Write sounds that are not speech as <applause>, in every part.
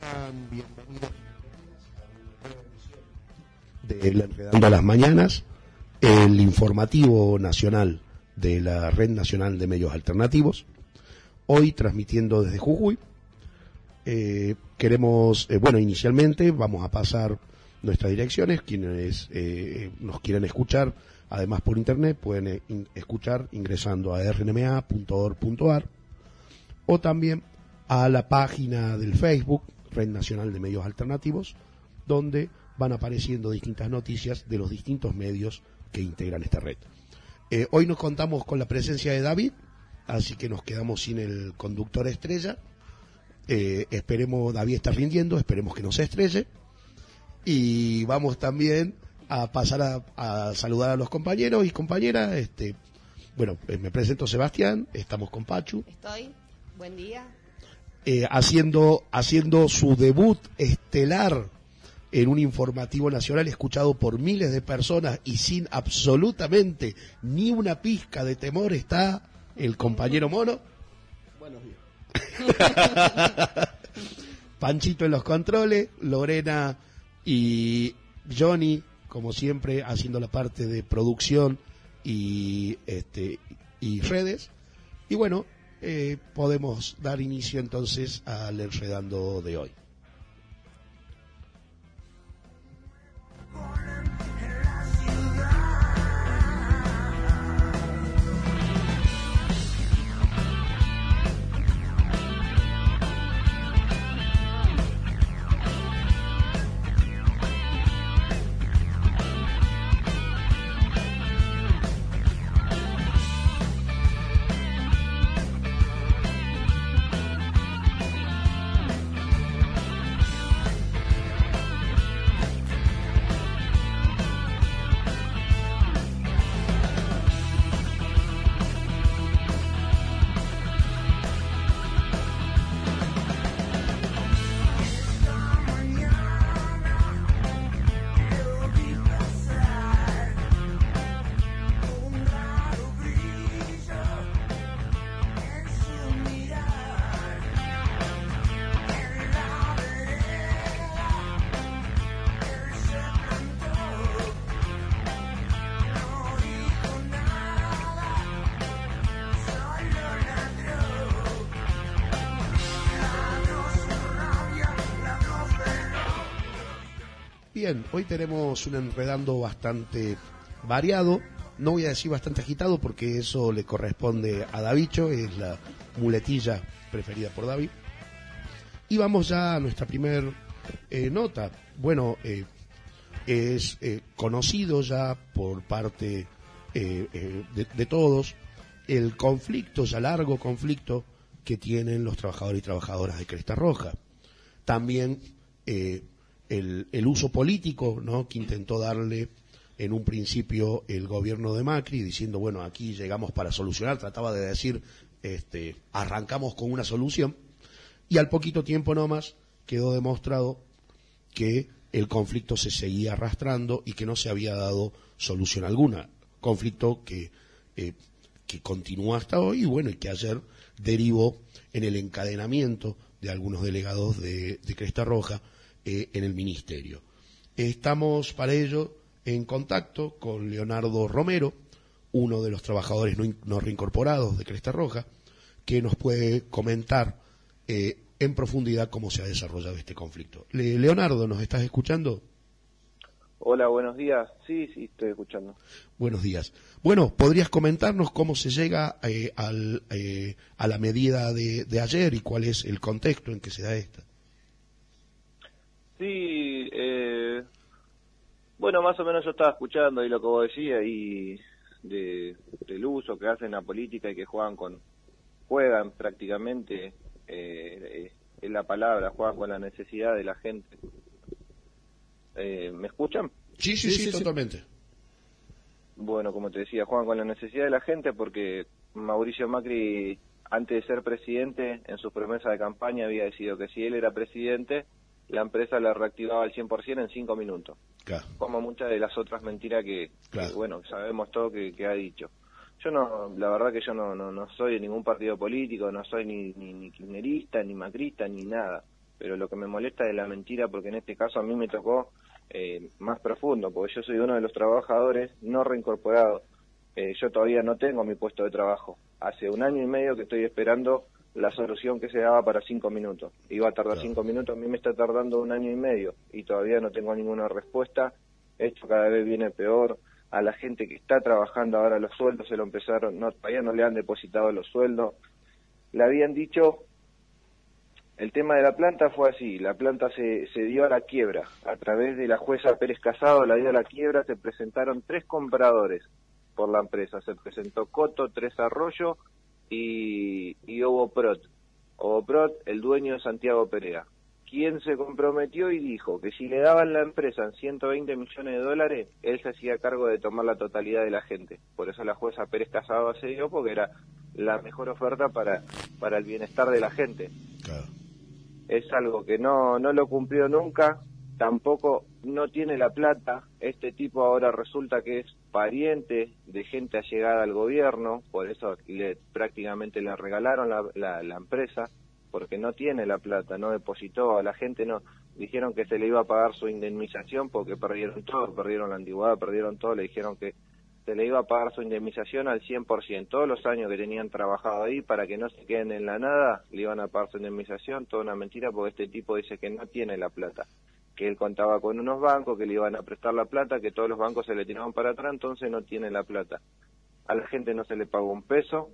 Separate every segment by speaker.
Speaker 1: Sean bienvenidos de la Enredando a las Mañanas, el informativo nacional de la Red Nacional de Medios Alternativos, hoy transmitiendo desde Jujuy. Eh, queremos, eh, bueno, inicialmente vamos a pasar nuestras direcciones, quienes eh, nos quieran escuchar, además por internet, pueden eh, escuchar ingresando a rnma.org.ar o también a la página del Facebook, Red Nacional de Medios Alternativos, donde van apareciendo distintas noticias de los distintos medios que integran esta red. Hoy nos contamos con la presencia de David, así que nos quedamos sin el conductor estrella. Eh, esperemos, David está rindiendo, esperemos que no se estrelle. Y vamos también a pasar a, a saludar a los compañeros y compañeras. Este, bueno, eh, me presento Sebastián, estamos con Pachu,
Speaker 2: Estoy. Buen día.
Speaker 1: eh, haciendo, haciendo su debut estelar en un informativo nacional escuchado por miles de personas y sin absolutamente ni una pizca de temor está el compañero Mono.
Speaker 3: Buenos días. <laughs>
Speaker 1: Panchito en los controles, Lorena y Johnny, como siempre, haciendo la parte de producción y, este, y redes. Y bueno, eh, podemos dar inicio entonces al enredando de hoy. Hoy tenemos un enredando bastante variado, no voy a decir bastante agitado porque eso le corresponde a Davicho, es la muletilla preferida por David. Y vamos ya a nuestra primer eh, nota. Bueno, eh, es eh, conocido ya por parte eh, de, todos el conflicto, ya largo conflicto que tienen los trabajadores y trabajadoras de Cresta Roja. También el, uso político ¿no? que intentó darle en un principio el gobierno de Macri, diciendo, bueno, aquí llegamos para solucionar, trataba de decir, este, arrancamos con una solución, y al poquito tiempo nomás quedó demostrado que el conflicto se seguía arrastrando y que no se había dado solución alguna. Conflicto que, eh, que continúa hasta hoy y bueno, y que ayer derivó en el encadenamiento de algunos delegados de, de Cresta Roja eh, en el ministerio. Estamos para ello en contacto con Leonardo Romero, uno de los trabajadores no, in- no reincorporados de Cresta Roja, que nos puede comentar eh, en profundidad cómo se ha desarrollado este conflicto. Le- Leonardo, ¿nos estás escuchando?
Speaker 2: Hola, buenos días. Sí, sí, estoy escuchando.
Speaker 1: Buenos días. Bueno, ¿podrías comentarnos cómo se llega eh, al, eh, a la medida de, de, ayer y cuál es el contexto en que se da esta?
Speaker 2: Sí, eh, bueno, más o menos yo estaba escuchando ahí lo que vos decías y de, del uso que hacen la política y que juegan con, juegan prácticamente, eh, es la palabra, juegan con la necesidad de la gente. Eh, ¿Me escuchan?
Speaker 1: Sí sí, sí, totalmente.
Speaker 2: Bueno, como te decía, juegan con la necesidad de la gente porque Mauricio Macri, antes de ser presidente, en su promesa de campaña había decidido que si él era presidente, la empresa la reactivaba al 100% en cinco minutos. Como muchas de las otras mentiras que, bueno, sabemos todo que, ha dicho. Yo no, la verdad que yo no, no, no soy de ningún partido político, no soy ni, ni, ni kirchnerista, ni macrista, ni nada. Pero lo que me molesta es la mentira porque en este caso a mí me tocó eh, más profundo, porque yo soy uno de los trabajadores no reincorporados. Eh, yo todavía no tengo mi puesto de trabajo. Hace un año y medio que estoy esperando la solución que se daba para cinco minutos. Iba a tardar cinco minutos, a mí me está tardando un año y medio y todavía no tengo ninguna respuesta. Esto cada vez viene peor. A la gente que está trabajando ahora los sueldos se lo empezaron, no, todavía no le han depositado los sueldos. Le habían dicho el tema de la planta fue así, la planta se, se dio a la quiebra, a través de la jueza Pérez Casado la dio a la quiebra, se presentaron tres compradores por la empresa, se presentó Coto, Tres Arroyo y, y Ovo Prot. Ovo Prot, el dueño de Santiago Perea, quien se comprometió y dijo que si le daban la empresa en 120 millones de dólares, él se hacía cargo de tomar la totalidad de la gente. Por eso la jueza Pérez Casado se dio, porque era la mejor oferta para, para el bienestar de la gente. Claro es algo que no, no lo cumplió nunca, tampoco no tiene la plata, este tipo ahora resulta que es pariente de gente allegada al gobierno, por eso le, prácticamente le regalaron la, la, empresa, porque no tiene la plata, no depositó, a la gente no, dijeron que se le iba a pagar su indemnización porque perdieron todo, perdieron la antigüedad, perdieron todo, le dijeron que se le iba a pagar su indemnización al 100%. Todos los años que tenían trabajado ahí para que no se queden en la nada, le iban a pagar su indemnización. Toda una mentira porque este tipo dice que no tiene la plata. Que él contaba con unos bancos que le iban a prestar la plata, que todos los bancos se le tiraban para atrás, entonces no tiene la plata. A la gente no se le pagó un peso.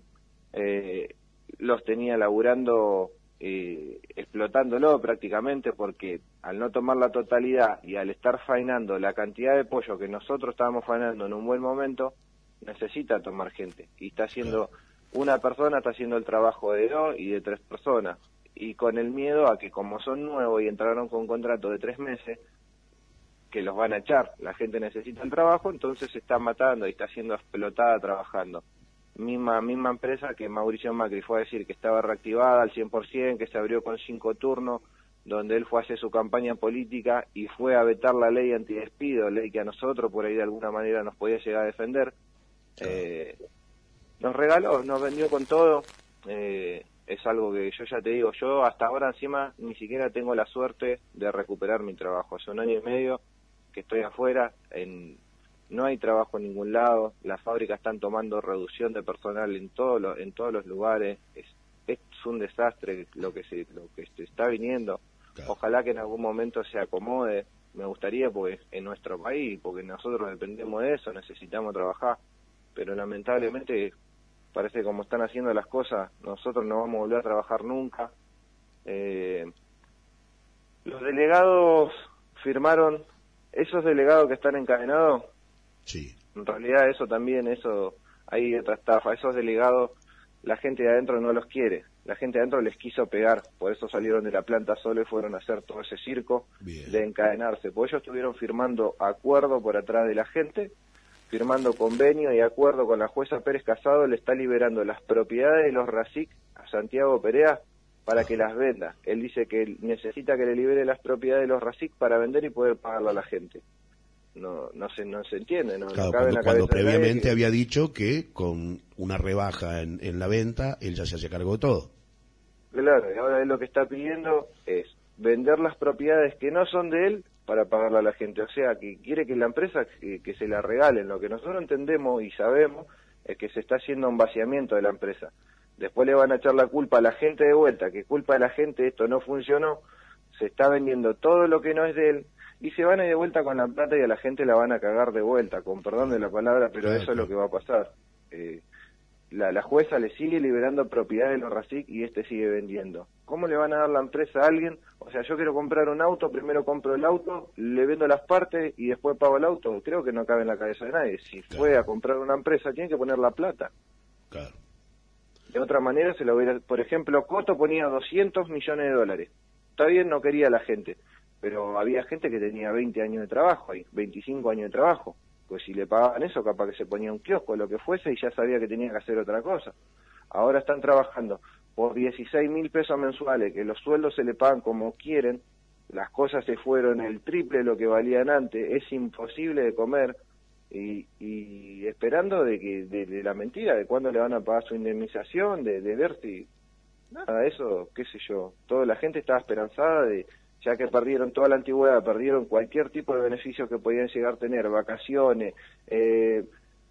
Speaker 2: Eh, los tenía laburando eh, explotándolo prácticamente porque al no tomar la totalidad y al estar faenando la cantidad de pollo que nosotros estábamos faenando en un buen momento, necesita tomar gente. Y está haciendo, una persona está haciendo el trabajo de dos y de tres personas. Y con el miedo a que como son nuevos y entraron con un contrato de tres meses, que los van a echar, la gente necesita el trabajo, entonces se está matando y está siendo explotada trabajando misma misma empresa que Mauricio Macri fue a decir que estaba reactivada al 100%, que se abrió con cinco turnos, donde él fue a hacer su campaña política y fue a vetar la ley antidespido, ley que a nosotros por ahí de alguna manera nos podía llegar a defender. Eh, nos regaló, nos vendió con todo. Eh, es algo que yo ya te digo, yo hasta ahora encima ni siquiera tengo la suerte de recuperar mi trabajo. Hace un año y medio que estoy afuera, en, no hay trabajo en ningún lado, las fábricas están tomando reducción de personal en todos los, en todos los lugares, es, es un desastre lo que se, lo que se está viniendo. Ojalá que en algún momento se acomode, me gustaría porque en nuestro país, porque nosotros dependemos de eso, necesitamos trabajar, pero lamentablemente parece que como están haciendo las cosas, nosotros no vamos a volver a trabajar nunca. Eh, los delegados firmaron, esos delegados que están encadenados Sí. En realidad eso también, eso, hay otra estafa. Esos delegados, la gente de adentro no los quiere. La gente de adentro les quiso pegar, por eso salieron de la planta solo y fueron a hacer todo ese circo de encadenarse. Pues ellos estuvieron firmando acuerdo por atrás de la gente, firmando convenio y acuerdo con la jueza Pérez Casado, le está liberando las propiedades de los RACIC a Santiago Perea para que las venda. Él dice que necesita que le libere las propiedades de los RACIC para vender y poder pagarlo a la gente no, no, se, no se entiende. No,
Speaker 1: cuando, previamente había dicho que con una rebaja en, en la venta, él ya se hacía cargo de todo.
Speaker 2: Claro, y ahora él lo que está pidiendo es vender las propiedades que no son de él para pagarle a la gente. O sea, que quiere que la empresa que, se la regalen. Lo que nosotros entendemos y sabemos es que se está haciendo un vaciamiento de la empresa. Después le van a echar la culpa a la gente de vuelta, que culpa de la gente esto no funcionó. Se está vendiendo todo lo que no es de él, y se van a ir de vuelta con la plata y a la gente la van a cagar de vuelta, con perdón de la palabra, pero eso es lo que va a pasar. Eh, la, la jueza le sigue liberando propiedad de los RACIC y este sigue vendiendo. ¿Cómo le van a dar la empresa a alguien? O sea, yo quiero comprar un auto, primero compro el auto, le vendo las partes y después pago el auto. Creo que no cabe en la cabeza de nadie. Si
Speaker 1: Claro.
Speaker 2: fue a comprar una empresa, tiene que poner la plata.
Speaker 1: Claro.
Speaker 2: De otra manera se lo hubiera... Por ejemplo, Coto ponía 200 millones de dólares. Está bien, no quería la gente, pero había gente que tenía 20 años de trabajo ahí, 25 años de trabajo. Pues si le pagaban eso, capaz que se ponía un kiosco, lo que fuese, y ya sabía que tenía que hacer otra cosa. Ahora están trabajando por 16 mil pesos mensuales, que los sueldos se le pagan como quieren, las cosas se fueron el triple de lo que valían antes, es imposible de comer, y, y esperando de que de, la mentira, de cuándo le van a pagar su indemnización, de, de ver si... Nada, eso, qué sé yo, toda la gente estaba esperanzada de, ya que perdieron toda la antigüedad, perdieron cualquier tipo de beneficio que podían llegar a tener, vacaciones, eh,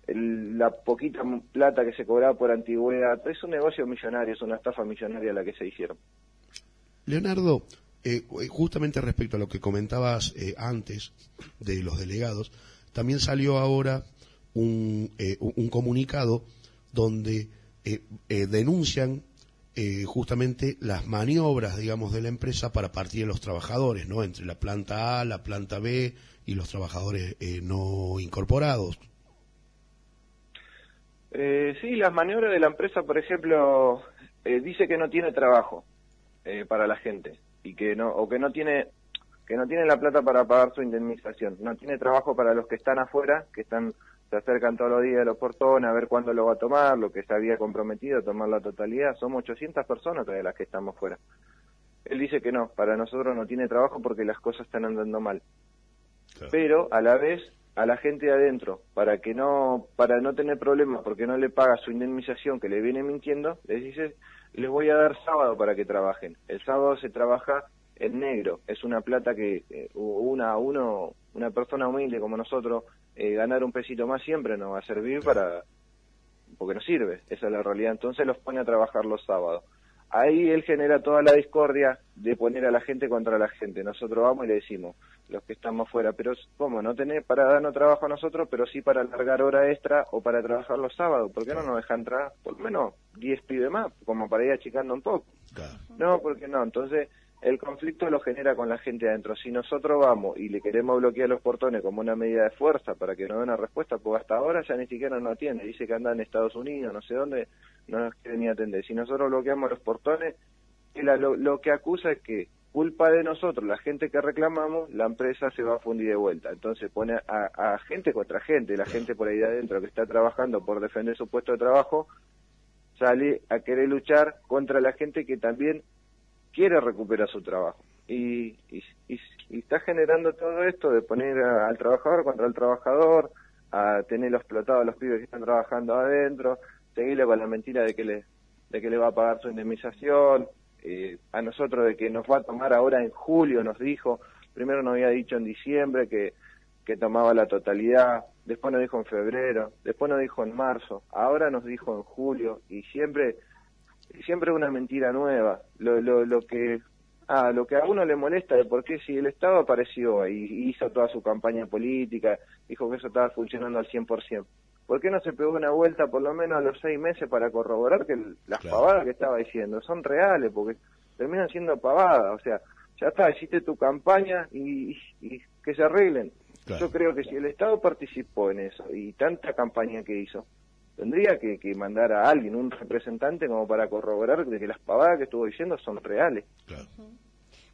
Speaker 2: la poquita plata que se cobraba por antigüedad, es un negocio millonario, es una estafa millonaria la que se hicieron.
Speaker 1: Leonardo, eh, justamente respecto a lo que comentabas eh, antes de los delegados, también salió ahora un, eh, un- un comunicado donde eh, eh, denuncian eh, justamente las maniobras, digamos, de la empresa para partir de los trabajadores, ¿no? Entre la planta A, la planta B y los trabajadores eh, no incorporados.
Speaker 2: Eh, sí, las maniobras de la empresa, por ejemplo, eh, dice que no tiene trabajo eh, para la gente y que no o que no tiene que no tiene la plata para pagar su indemnización, no tiene trabajo para los que están afuera, que están se acercan todos los días a los portones a ver cuándo lo va a tomar, lo que se había comprometido a tomar la totalidad, somos 800 personas de las que estamos fuera. Él dice que no, para nosotros no tiene trabajo porque las cosas están andando mal. Pero a la vez a la gente de adentro para que no para no tener problemas porque no le paga su indemnización que le viene mintiendo les dice les voy a dar sábado para que trabajen el sábado se trabaja en negro. Es una plata que eh, una uno una persona humilde como nosotros eh, ganar un pesito más siempre nos va a servir para porque no sirve. Esa es la realidad. Entonces los pone a trabajar los sábados ahí él genera toda la discordia de poner a la gente contra la gente. Nosotros vamos y le decimos, los que estamos fuera, pero ¿cómo? No tenés para darnos trabajo a nosotros, pero sí para alargar hora extra o para trabajar los sábados. ¿Por qué no nos deja entrar por lo menos 10 pibes más, como para ir achicando un poco?
Speaker 1: Claro.
Speaker 2: No, porque no. Entonces, el conflicto lo genera con la gente adentro. Si nosotros vamos y le queremos bloquear los portones como una medida de fuerza para que nos den una respuesta, pues hasta ahora ya ni siquiera nos atiende. Dice que anda en Estados Unidos, no sé dónde, no nos quiere ni atender. Si nosotros bloqueamos los portones, él a lo, lo que acusa es que culpa de nosotros, la gente que reclamamos, la empresa se va a fundir de vuelta. Entonces pone a, a gente contra gente, la gente por ahí de adentro que está trabajando por defender su puesto de trabajo, sale a querer luchar contra la gente que también quiere recuperar su trabajo. Y, y, y- y está generando todo esto de poner al trabajador contra el trabajador, a tenerlo explotado a los pibes que están trabajando adentro, seguirle con la mentira de que le, de que le va a pagar su indemnización, eh, a nosotros de que nos va a tomar ahora en julio, nos dijo, primero nos había dicho en diciembre que, que tomaba la totalidad, después nos dijo en febrero, después nos dijo en marzo, ahora nos dijo en julio, y siempre siempre una mentira nueva. Lo, lo, lo que ah, lo que a uno le molesta de por qué si el Estado apareció y hizo toda su campaña política, dijo que eso estaba funcionando al 100%. ¿Por qué no se pegó una vuelta por lo menos a los seis meses para corroborar que las
Speaker 1: Claro.
Speaker 2: pavadas que estaba diciendo son reales? Porque terminan siendo pavadas. O sea, ya está, hiciste tu campaña y, y- y que se arreglen.
Speaker 1: Claro.
Speaker 2: Yo creo que si el Estado participó en eso y tanta campaña que hizo, tendría que, que mandar a alguien, un representante, como para corroborar de que las pavadas que estuvo diciendo son reales.
Speaker 1: Claro.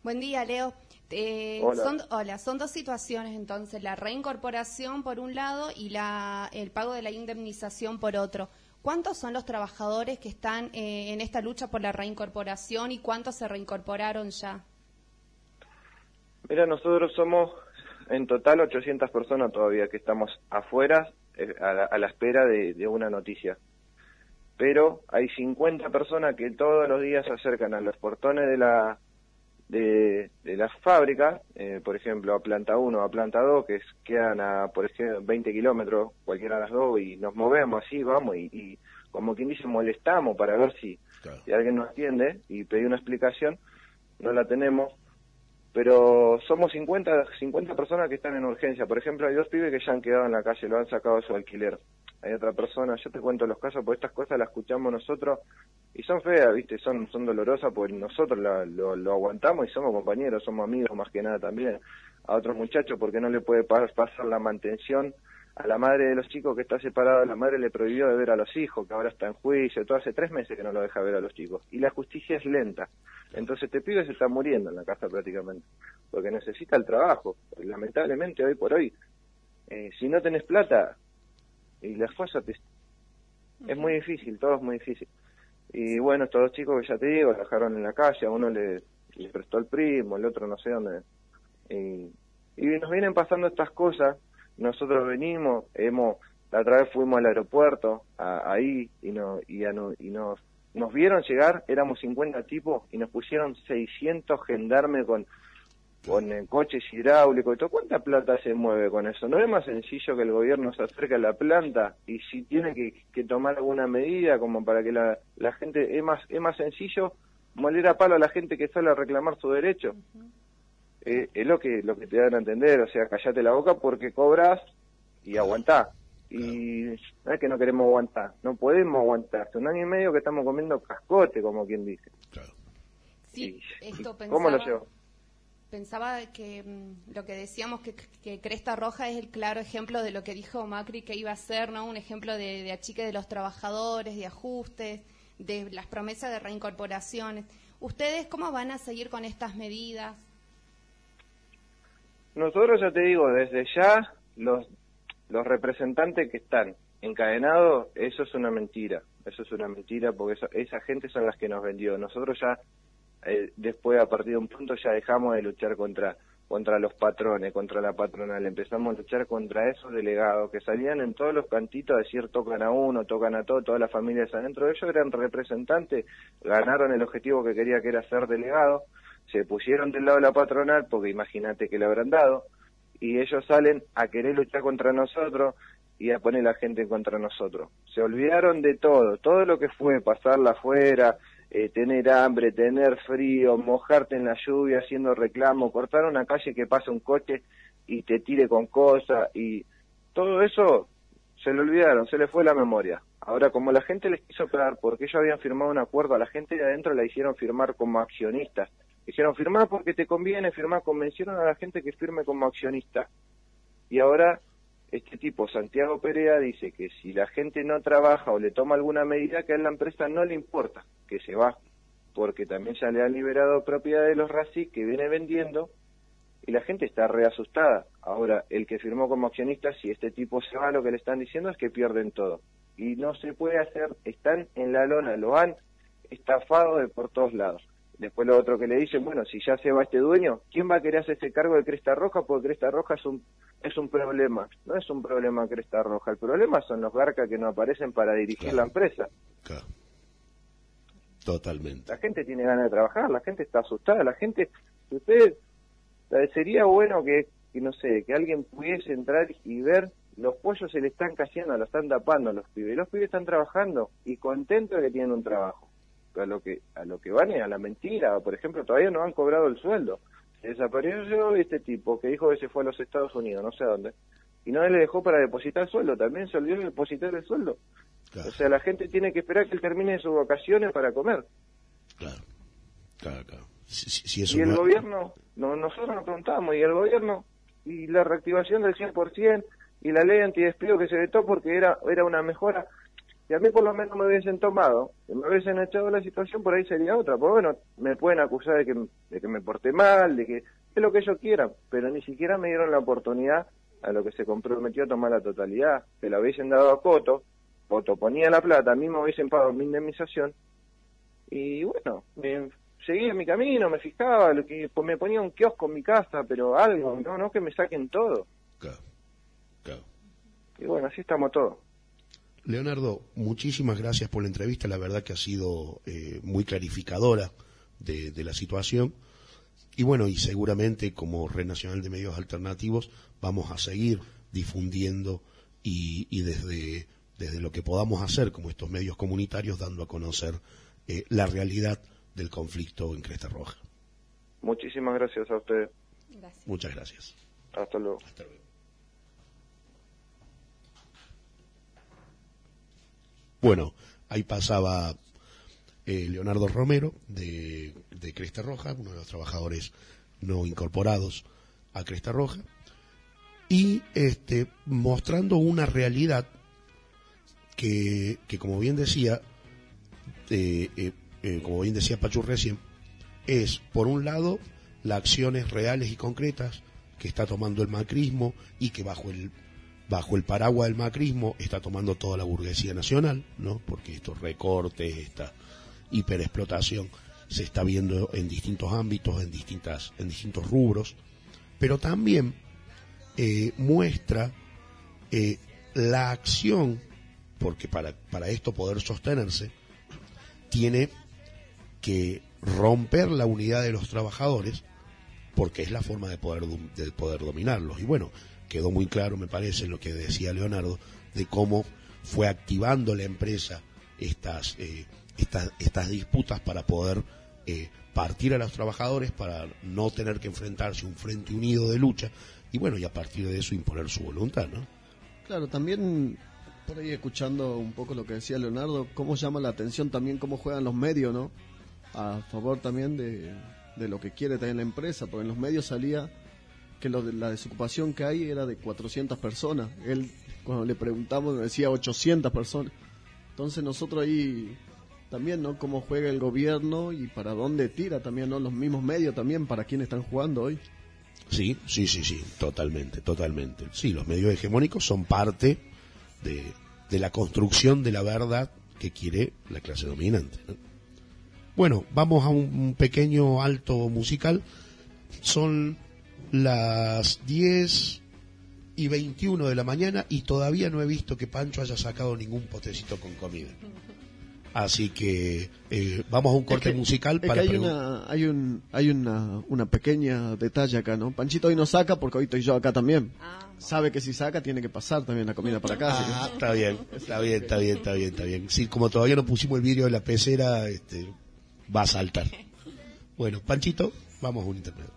Speaker 3: Buen día, Leo. Eh,
Speaker 2: Hola.
Speaker 3: Son, hola, son dos situaciones entonces, la reincorporación por un lado y la, el pago de la indemnización por otro. ¿Cuántos son los trabajadores que están eh, en esta lucha por la reincorporación y cuántos se reincorporaron ya?
Speaker 2: Mira, nosotros somos en total 800 personas todavía que estamos afuera a la, a la espera de, de una noticia. Pero hay 50 personas que todos los días se acercan a los portones de la de, de las fábricas, eh, por ejemplo, a planta 1, a planta 2, que es- quedan a, por ejemplo, 20 kilómetros, cualquiera de las dos, y nos movemos así, vamos, y, y como quien dice, molestamos para ver si,
Speaker 1: Claro.
Speaker 2: si alguien nos atiende y pedí una explicación, no la tenemos. Pero somos 50, 50 personas que están en urgencia. Por ejemplo, hay dos pibes que ya han quedado en la calle, lo han sacado de su alquiler. Hay otra persona, yo te cuento los casos, porque estas cosas las escuchamos nosotros y son feas, ¿viste? Son, son dolorosas porque nosotros lo, lo, aguantamos y somos compañeros, somos amigos más que nada también. A otros muchachos porque no le puede pasar la mantención a la madre de los chicos que está separada, la madre le prohibió de ver a los hijos, que ahora está en juicio, todo hace tres meses que no lo deja ver a los chicos. Y la justicia es lenta. Entonces este pibe se está muriendo en la casa prácticamente, porque necesita el trabajo. Lamentablemente hoy por hoy, eh, si no tenés plata, y las cosas te... es muy difícil, todo es muy difícil. Y bueno, estos dos chicos que ya te digo, dejaron en la calle, a uno le, le prestó el primo, el otro no sé dónde. Y, y nos vienen pasando estas cosas nosotros venimos, hemos, la otra vez fuimos al aeropuerto, ahí, y, no, y, y nos, nos vieron llegar, éramos 50 tipos, y nos pusieron 600 gendarmes con, con coches hidráulicos y todo. ¿Cuánta plata se mueve con eso? ¿No es más sencillo que el gobierno se acerque a la planta y si tiene que, tomar alguna medida como para que la, la gente, es más, es más sencillo moler a palo a la gente que sale a reclamar su derecho? Eh, es lo que lo que te dan a entender, o sea, callate la boca porque cobras y aguantá. Y no es que no queremos aguantar, no podemos aguantar. Hace un año y medio que estamos comiendo cascote, como quien dice.
Speaker 3: Sí, esto <laughs> pensaba,
Speaker 2: ¿Cómo lo llevo?
Speaker 3: Pensaba que mm, lo que decíamos que, que, Cresta Roja es el claro ejemplo de lo que dijo Macri que iba a ser, ¿no? Un ejemplo de, de achique de los trabajadores, de ajustes, de las promesas de reincorporaciones. ¿Ustedes cómo van a seguir con estas medidas?
Speaker 2: Nosotros ya te digo, desde ya los, representantes que están encadenados, eso es una mentira, eso es una mentira porque esa gente son las que nos vendió. Nosotros ya, eh, después a partir de un punto ya dejamos de luchar contra contra los patrones, contra la patronal, empezamos a luchar contra esos delegados que salían en todos los cantitos a decir tocan a uno, tocan a todo, todas las familias adentro de ellos eran representantes, ganaron el objetivo que quería que era ser delegado, se pusieron del lado de la patronal, porque imagínate que le habrán dado, y ellos salen a querer luchar contra nosotros y a poner la gente contra nosotros. Se olvidaron de todo, todo lo que fue pasarla afuera, eh, tener hambre, tener frío, mojarte en la lluvia haciendo reclamo, cortar una calle que pasa un coche y te tire con cosas y todo eso se lo olvidaron, se le fue la memoria. Ahora, como la gente les quiso pagar porque ellos habían firmado un acuerdo, a la gente de adentro la hicieron firmar como accionistas Dijeron, firmar porque te conviene, firmar, convencieron a la gente que firme como accionista. Y ahora este tipo, Santiago Perea, dice que si la gente no trabaja o le toma alguna medida, que a la empresa no le importa, que se va, porque también ya le han liberado propiedad de los RACI que viene vendiendo y la gente está reasustada. Ahora, el que firmó como accionista, si este tipo se va, lo que le están diciendo es que pierden todo. Y no se puede hacer, están en la lona, lo han estafado de por todos lados. Después lo otro que le dicen, bueno, si ya se va este dueño, ¿quién va a querer hacerse cargo de Cresta Roja? Porque Cresta Roja es un, es un problema. No es un problema Cresta Roja, el problema son los garcas que no aparecen para dirigir la empresa.
Speaker 1: Claro. Totalmente.
Speaker 2: La gente tiene ganas de trabajar, la gente está asustada, la gente, usted, sería bueno que, que, no sé, que alguien pudiese entrar y ver los pollos se le están cayendo, lo están tapando los pibes. Los pibes están trabajando y contentos de que tienen un trabajo a lo que a lo que van es a la mentira. Por ejemplo, todavía no han cobrado el sueldo. Se desapareció este tipo que dijo que se fue a los Estados Unidos, no sé a dónde, y no le dejó para depositar el sueldo. También se olvidó de depositar el sueldo. O sea, la gente tiene que esperar que él termine sus vacaciones para comer.
Speaker 1: Claro, claro, claro.
Speaker 2: y el gobierno, no, nosotros nos preguntamos, y el gobierno, y la reactivación del 100%, y la ley antidespido que se vetó porque era, era una mejora si a mí por lo menos me hubiesen tomado, si me hubiesen echado la situación, por ahí sería otra. Pues bueno, me pueden acusar de que, de que me porté mal, de que es lo que ellos quieran, pero ni siquiera me dieron la oportunidad a lo que se comprometió a tomar la totalidad, que la hubiesen dado a Coto, Coto ponía la plata, a mí me hubiesen pagado mi indemnización, y bueno, me, seguía mi camino, me fijaba, lo que, pues me ponía un kiosco en mi casa, pero algo, no, no que me saquen todo.
Speaker 1: Claro, claro.
Speaker 2: Y bueno, así estamos todos.
Speaker 1: Leonardo, muchísimas gracias por la entrevista. La verdad que ha sido eh, muy clarificadora de, la situación. Y bueno, y seguramente como Red Nacional de Medios Alternativos vamos a seguir difundiendo y, desde, desde lo que podamos hacer como estos medios comunitarios dando a conocer eh, la realidad del conflicto en Cresta Roja.
Speaker 2: Muchísimas gracias a ustedes.
Speaker 3: Gracias.
Speaker 1: Muchas gracias.
Speaker 2: Hasta luego.
Speaker 1: Hasta luego. Bueno, ahí pasaba eh, Leonardo Romero de, de Cresta Roja, uno de los trabajadores no incorporados a Cresta Roja, y este, mostrando una realidad que, que como bien decía, eh, eh, como bien decía Pachu recién, es, por un lado, las acciones reales y concretas que está tomando el macrismo y que bajo el bajo el paraguas del macrismo está tomando toda la burguesía nacional, ¿no? Porque estos recortes, esta hiperexplotación se está viendo en distintos ámbitos, en distintas en distintos rubros, pero también eh, muestra eh, la acción, porque para, para esto poder sostenerse, tiene que romper la unidad de los trabajadores, porque es la forma de poder, de poder dominarlos. Y bueno, quedó muy claro, me parece, lo que decía Leonardo, de cómo fue activando la empresa estas, eh, estas, estas disputas para poder eh, partir a los trabajadores, para no tener que enfrentarse a un frente unido de lucha, y bueno, y a partir de eso imponer su voluntad, ¿no?
Speaker 4: Claro, también por ahí escuchando un poco lo que decía Leonardo, cómo llama la atención también cómo juegan los medios, ¿no? A favor también de, de lo que quiere también la empresa, porque en los medios salía que lo de la desocupación que hay era de 400 personas. Él, cuando le preguntamos, decía 800 personas. Entonces nosotros ahí también, ¿no? Cómo juega el gobierno y para dónde tira también, ¿no? Los mismos medios también, para quién están jugando hoy.
Speaker 1: Sí, sí, sí, sí, totalmente, totalmente. Sí, los medios hegemónicos son parte de, de la construcción de la verdad que quiere la clase dominante. ¿no? Bueno, vamos a un pequeño alto musical. Son las 10 y 21 de la mañana y todavía no he visto que Pancho haya sacado ningún potecito con comida. Así que eh, vamos a un corte
Speaker 4: Es que-
Speaker 1: musical
Speaker 4: es que
Speaker 1: para
Speaker 4: hay una hay un hay una una pequeña detalle acá no Panchito hoy no saca porque hoy estoy yo acá también
Speaker 3: Ah,
Speaker 4: sabe que si saca tiene que pasar también la comida para acá
Speaker 1: Ah, está bien, está bien, está bien, está bien, está bien. Sí, como todavía no pusimos el vídeo de la pecera, este, va a saltar. Bueno, Panchito, vamos a un internet.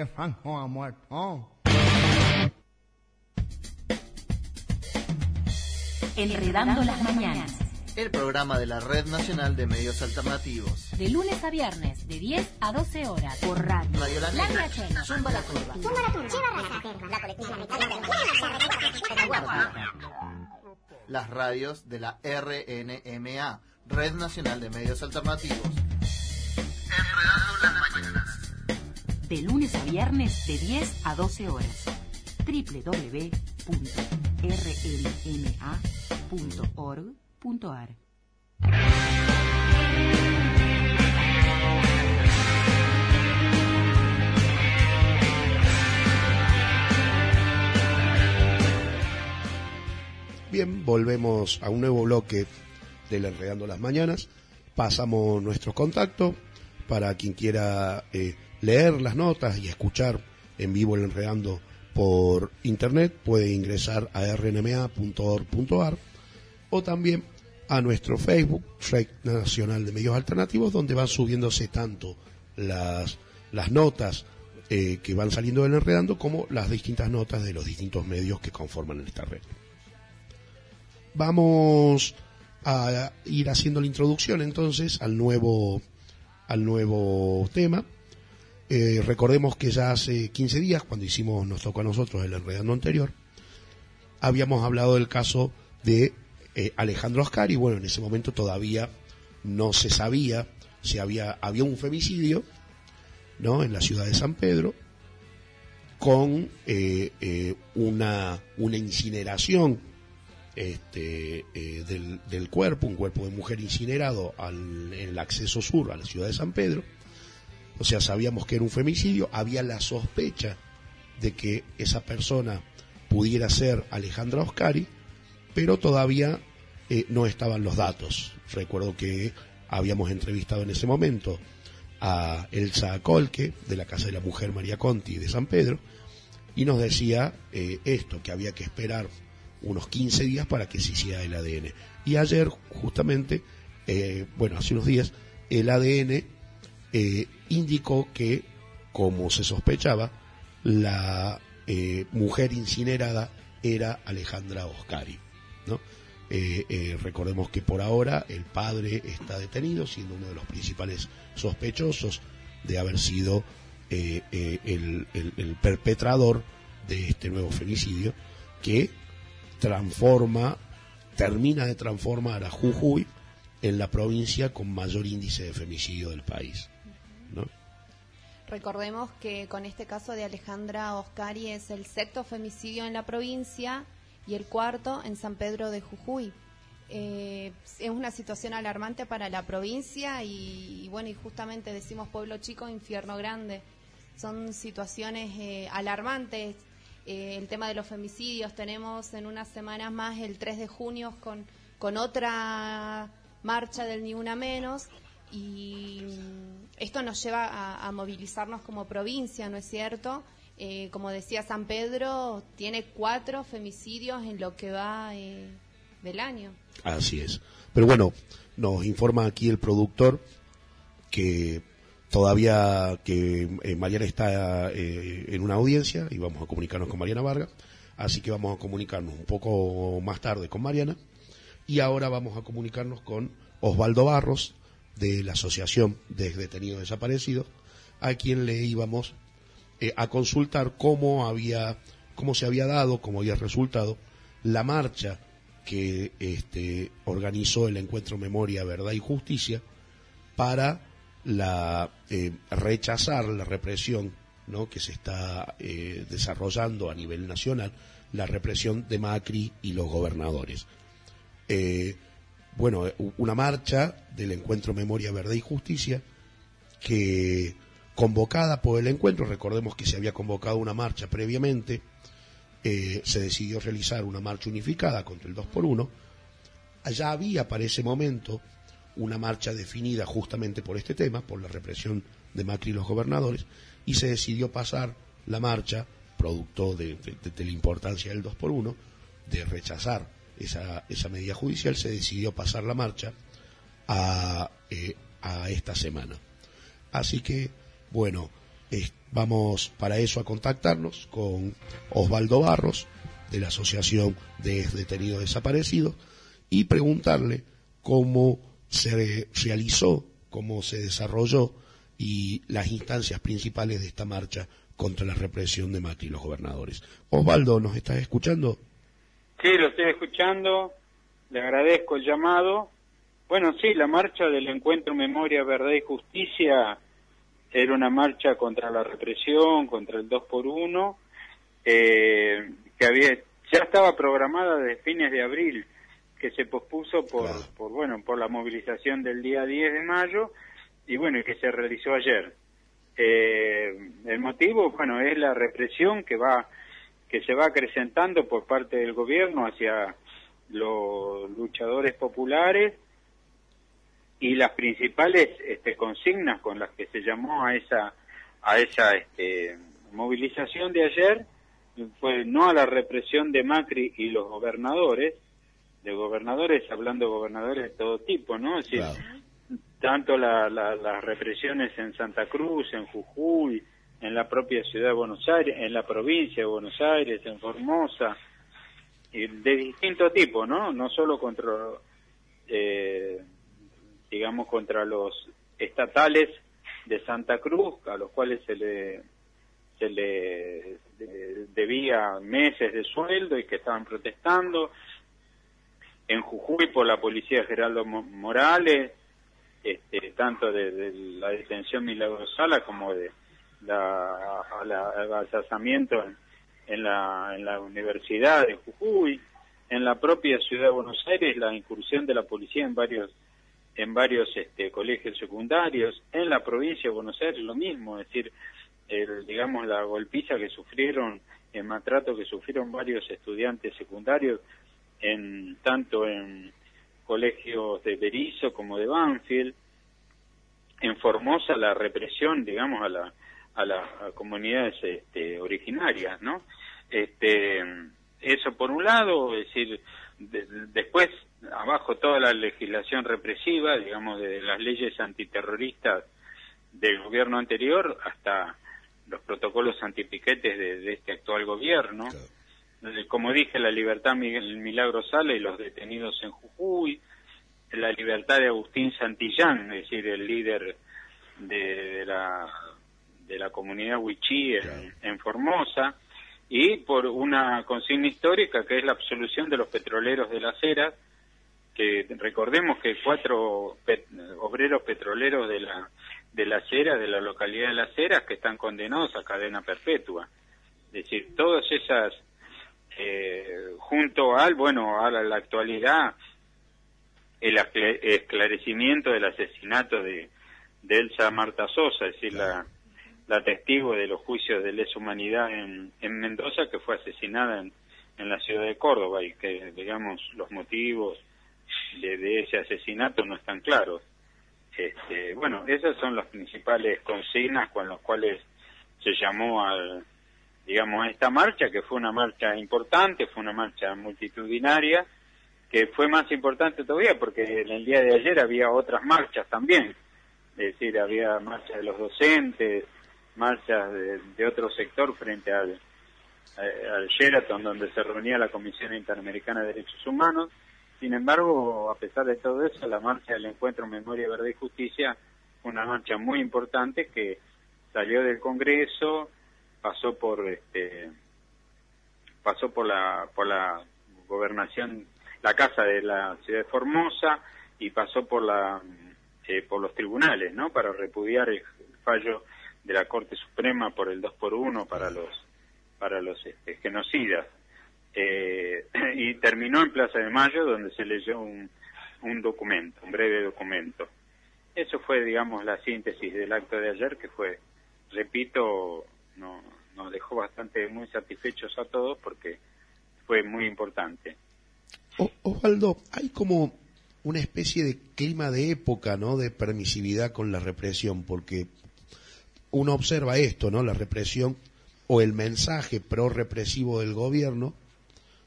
Speaker 5: Que Franco ha muerto?
Speaker 6: Enredando las mañanas.
Speaker 7: El programa de la Red Nacional de Medios Alternativos.
Speaker 6: De lunes a viernes, de 10 a 12 horas. Por radio.
Speaker 7: Radio La Negra.
Speaker 6: Zumba la curva.
Speaker 7: Las radios de la RNMA, Red Nacional de Medios Alternativos. Enredando las mañanas.
Speaker 6: De lunes a viernes, de 10 a 12 horas. www.rnma.org.ar
Speaker 1: Bien, volvemos a un nuevo bloque del Enredando las Mañanas. Pasamos nuestro contacto para quien quiera eh, leer las notas y escuchar en vivo el Enredando por internet, puede ingresar a rnma.org.ar o también a nuestro Facebook, Red Nacional de Medios Alternativos, donde van subiéndose tanto las, las notas eh, que van saliendo del Enredando como las distintas notas de los distintos medios que conforman esta red. Vamos a ir haciendo la introducción entonces al nuevo, al nuevo tema. Eh, recordemos que ya hace 15 días, cuando hicimos, nos tocó a nosotros el enredando anterior, habíamos hablado del caso de eh, Alejandro Oscar y bueno, en ese momento todavía no se sabía si había, había un femicidio, ¿no? En la ciudad de San Pedro, con eh, una, una incineración este, del, del cuerpo, un cuerpo de mujer incinerado al, en el acceso sur a la ciudad de San Pedro. O sea, sabíamos que era un femicidio, había la sospecha de que esa persona pudiera ser Alejandra Oscari, pero todavía eh, no estaban los datos. Recuerdo que habíamos entrevistado en ese momento a Elsa Colque, de la Casa de la Mujer María Conti de San Pedro, y nos decía eh, esto, que había que esperar unos 15 días para que se hiciera el ADN. Y ayer, justamente, eh, bueno, hace unos días, el ADN indicó que, como se sospechaba, la eh, mujer incinerada era Alejandra Oscari. Eh, eh, recordemos que por ahora el padre está detenido, siendo uno de los principales sospechosos de haber sido el, el- el perpetrador de este nuevo femicidio que transforma, termina de transformar a Jujuy en la provincia con mayor índice de femicidio del país.
Speaker 3: Recordemos que con este caso de Alejandra Oscari es el sexto femicidio en la provincia y el cuarto en San Pedro de Jujuy. Eh, es una situación alarmante para la provincia y, y bueno, y justamente decimos pueblo chico, infierno grande. Son situaciones eh, alarmantes. Eh, el tema de los femicidios, tenemos en unas semanas más el 3 de junio con, con otra marcha del Ni Una Menos y mm, esto nos lleva a, movilizarnos como provincia, ¿no es cierto? Eh, como decía San Pedro, tiene cuatro femicidios en lo que va eh, del año.
Speaker 1: Así es. Pero bueno, nos informa aquí el productor que todavía que eh, Mariana está eh, en una audiencia y vamos a comunicarnos con Mariana Vargas, así que vamos a comunicarnos un poco más tarde con Mariana y ahora vamos a comunicarnos con Osvaldo Barros de la Asociación de Detenidos Desaparecidos, a quien le íbamos eh, a consultar cómo había cómo se había dado, cómo había resultado la marcha que este, organizó el encuentro Memoria, Verdad y Justicia para eh, rechazar la represión que se está eh, desarrollando a nivel nacional, la represión de Macri y los gobernadores. Bueno, una marcha del encuentro Memoria, Verdad y Justicia que convocada por el encuentro, recordemos que se había convocado una marcha previamente, eh, se decidió realizar una marcha unificada contra el 2 por 1 Allá había para ese momento una marcha definida justamente por este tema, por la represión de Macri y los gobernadores, y se decidió pasar la marcha, producto de, de- la importancia del 2 por 1 de rechazar esa, esa medida judicial, se decidió pasar la marcha a, eh, a esta semana. Así que, bueno, vamos para eso a contactarnos con Osvaldo Barros, de la Asociación de Detenidos Desaparecidos, y preguntarle cómo se realizó, cómo se desarrolló y las instancias principales de esta marcha contra la represión de Macri y los gobernadores. Osvaldo, ¿nos estás escuchando?
Speaker 8: Sí, lo estoy escuchando. Le agradezco el llamado. Bueno, sí, la marcha del encuentro Memoria, Verdad y Justicia era una marcha contra la represión, contra el 2 por 1 eh, que había ya estaba programada desde fines de abril, que se pospuso por,
Speaker 1: Claro.
Speaker 8: por bueno, por la movilización del día 10 de mayo y bueno, y que se realizó ayer. Eh, el motivo, bueno, es la represión que va que se va acrecentando por parte del gobierno hacia los luchadores populares y las principales este, consignas con las que se llamó a esa a esa este, movilización de ayer fue no a la represión de Macri y los gobernadores de gobernadores hablando de gobernadores de todo tipo no es decir
Speaker 1: Claro.
Speaker 8: tanto la- la- las represiones en Santa Cruz, en Jujuy, en la propia ciudad de Buenos Aires, en la provincia de Buenos Aires, en Formosa, y de distinto tipo, ¿no? No solo contra, eh, digamos, contra los estatales de Santa Cruz, a los cuales se le se le de- debía meses de sueldo y que estaban protestando, en Jujuy por la policía Geraldo Mo- Morales, este, tanto de, de la detención milagrosala como de la, a la- el alzamiento en, en la, en la Universidad de Jujuy, en la propia ciudad de Buenos Aires, la incursión de la policía en varios en varios este, colegios secundarios, en la provincia de Buenos Aires lo mismo, es decir, el, digamos la golpiza que sufrieron, el maltrato que sufrieron varios estudiantes secundarios, en tanto en colegios de Berizo como de Banfield, en Formosa la represión, digamos, a la a las a comunidades este, originarias, ¿no? Este, eso por un lado, es decir, de- después abajo toda la legislación represiva, digamos, de las leyes antiterroristas del gobierno anterior hasta los protocolos antipiquetes de, de este actual gobierno. Eh, Como dije, la libertad Miguel Milagro Sala y los detenidos en Jujuy, la libertad de Agustín Santillán, es decir, el líder de, de la de la comunidad Huichí en, en Formosa, y por una consigna histórica que es la absolución de los petroleros de las Heras, que recordemos que cuatro pet- obreros petroleros de la de las Heras, de la localidad de las Heras, que están condenados a cadena perpetua. Es decir, todas esas, eh, junto al, bueno, a la, la actualidad, el esclarecimiento del asesinato de, de Elsa Marta Sosa, es decir, la, la testigo de los juicios de lesa humanidad en, en Mendoza, que fue asesinada en, en la ciudad de Córdoba y que, digamos, los motivos de, de ese asesinato no están claros. Este, bueno, esas son las principales consignas con las cuales se llamó al, digamos, a esta marcha, que fue una marcha importante, fue una marcha multitudinaria, que fue más importante todavía porque en el día de ayer había otras marchas también, es decir, había marchas de los docentes, marchas de, otro sector frente al, eh, al Sheraton donde se reunía la Comisión Interamericana de Derechos Humanos. Sin embargo, a pesar de todo eso, la marcha del Encuentro Memoria, Verdad y Justicia fue una marcha muy importante que salió del Congreso, pasó por este pasó por la por la gobernación la casa de la ciudad de Formosa y pasó por la eh, por los tribunales no para repudiar el fallo de la Corte Suprema por el 2 por 1 para los para los este, genocidas. Eh, <clears throat> y terminó en Plaza de Mayo donde se leyó un, un documento un breve documento. Eso fue digamos la síntesis del acto de ayer que fue repito no nos dejó bastante muy satisfechos a todos porque fue muy importante.
Speaker 1: O- Osvaldo, hay como una especie de clima de época, ¿no? De permisividad con la represión, porque uno observa esto, ¿no? La represión o el mensaje pro-represivo del gobierno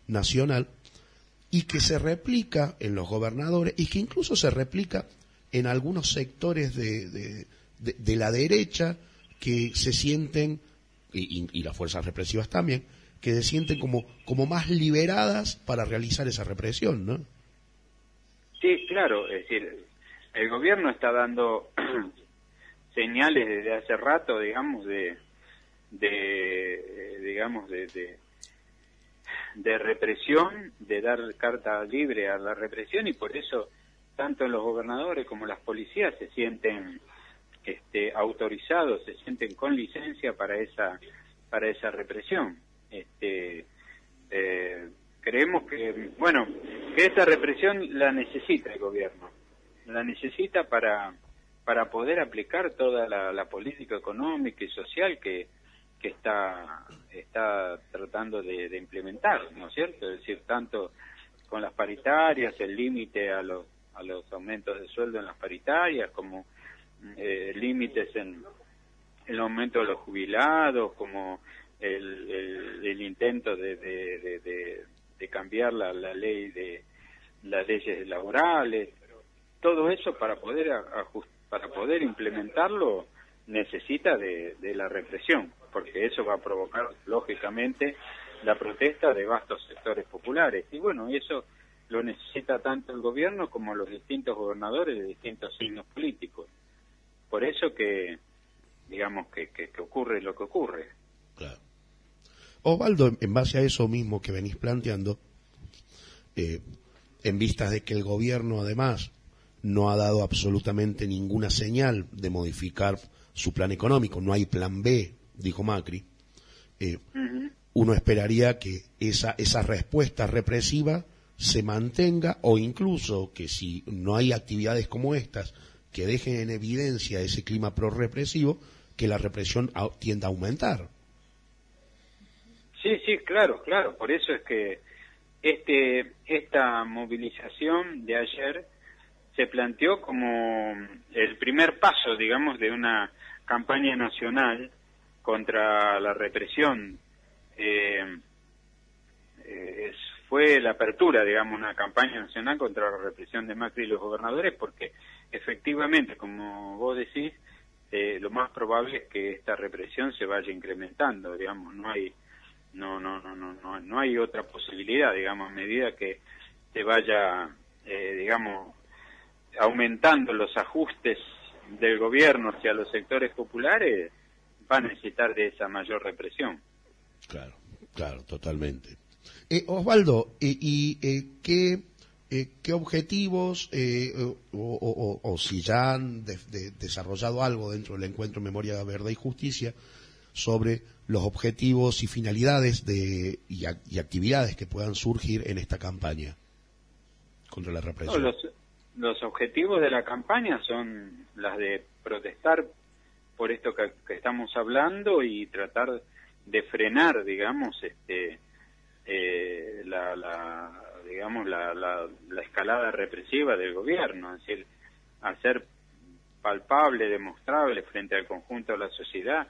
Speaker 1: nacional y que se replica en los gobernadores y que incluso se replica en algunos sectores de, de- de- la derecha que se sienten, y- y las fuerzas represivas también, que se sienten como, como más liberadas para realizar esa represión, ¿no?
Speaker 8: Sí, claro, es decir, el gobierno está dando señales desde hace rato, digamos, de, de eh, digamos, de, de, represión, de dar carta libre a la represión y por eso tanto los gobernadores como las policías se sienten este, autorizados, se sienten con licencia para esa para esa represión. Este, eh, creemos que, bueno, que esa represión la necesita el gobierno, la necesita para, para poder aplicar toda la, la política económica y social que, que está, está tratando de, de implementar, ¿no es cierto? Es decir, tanto con las paritarias, el límite a los, a los aumentos de sueldo en las paritarias, como eh, límites en el aumento de los jubilados, como el, el, el intento de, de, de, de- cambiar la, la ley de las leyes laborales, todo eso para poder a- ajus- para poder implementarlo necesita de, la represión, porque eso va a provocar lógicamente la protesta de vastos sectores populares y bueno eso lo necesita tanto el gobierno como los distintos gobernadores de distintos signos políticos. Por eso que digamos que, que, que ocurre lo que ocurre.
Speaker 1: Claro. Osvaldo, en- en base a eso mismo que venís planteando, eh, en vistas de que el gobierno además no ha dado absolutamente ninguna señal de modificar su plan económico, no hay plan B, dijo Macri, eh, uno esperaría que esa, esa respuesta represiva se mantenga o incluso que si no hay actividades como estas que dejen en evidencia ese clima pro-represivo, que la represión tienda a aumentar.
Speaker 8: Sí, sí, claro, claro. Por eso es que este esta movilización de ayer se planteó como el primer paso, digamos, de una campaña nacional contra la represión. Eh, eh, fue la apertura, digamos, una campaña nacional contra la represión de Macri y los gobernadores, porque efectivamente, como vos decís, eh, lo más probable es que esta represión se vaya incrementando, digamos, no hay no no no no no no hay otra posibilidad digamos a medida que se vaya eh, digamos aumentando los ajustes del gobierno hacia los sectores populares va a necesitar de esa mayor represión
Speaker 1: Claro, claro, totalmente. Eh, Osvaldo, eh, ¿y eh, qué, eh, qué objetivos, eh, o, o- o- o si ya han de- de- desarrollado algo dentro del encuentro Memoria Verde y Justicia sobre los objetivos y finalidades de, y, ac- y actividades que puedan surgir en esta campaña contra la
Speaker 8: No,
Speaker 1: represión?
Speaker 8: los los objetivos de la campaña son las de protestar por esto que, estamos hablando y tratar de frenar digamos este eh, la, la digamos la, la, la escalada represiva del gobierno es decir hacer palpable demostrable frente al conjunto de la sociedad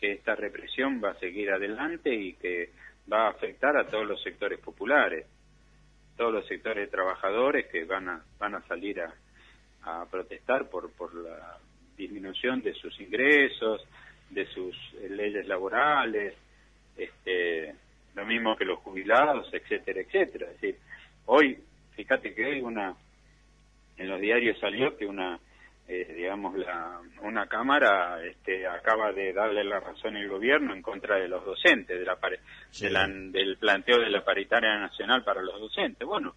Speaker 8: que esta represión va a seguir adelante y que va a afectar a todos los sectores populares todos los sectores de trabajadores que van a van a salir a, protestar por por la disminución de sus ingresos de sus eh, leyes laborales este lo mismo que los jubilados etcétera etcétera. Es decir hoy fíjate que hay una en los diarios salió que una eh, digamos la una cámara este acaba de darle la razón al gobierno en contra de los docentes de la
Speaker 1: Sí.
Speaker 8: de la- del planteo de la paritaria nacional para los docentes bueno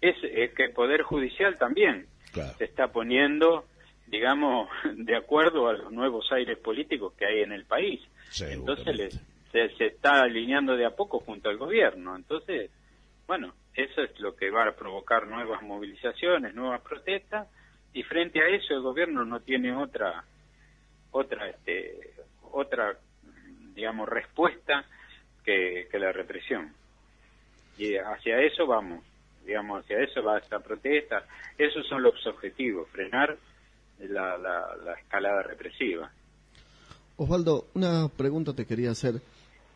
Speaker 8: es, es que el poder judicial también
Speaker 1: Claro.
Speaker 8: se está poniendo digamos <laughs> de acuerdo a los nuevos aires políticos que hay en el país entonces le- se, se está alineando de a poco junto al gobierno entonces bueno eso es lo que va a provocar nuevas movilizaciones nuevas protestas y frente a eso el gobierno no tiene otra otra este otra digamos respuesta que, que la represión. Y hacia eso vamos digamos hacia eso va esta protesta. Esos son los objetivos frenar la, la, la escalada represiva.
Speaker 4: Osvaldo, una pregunta te quería hacer.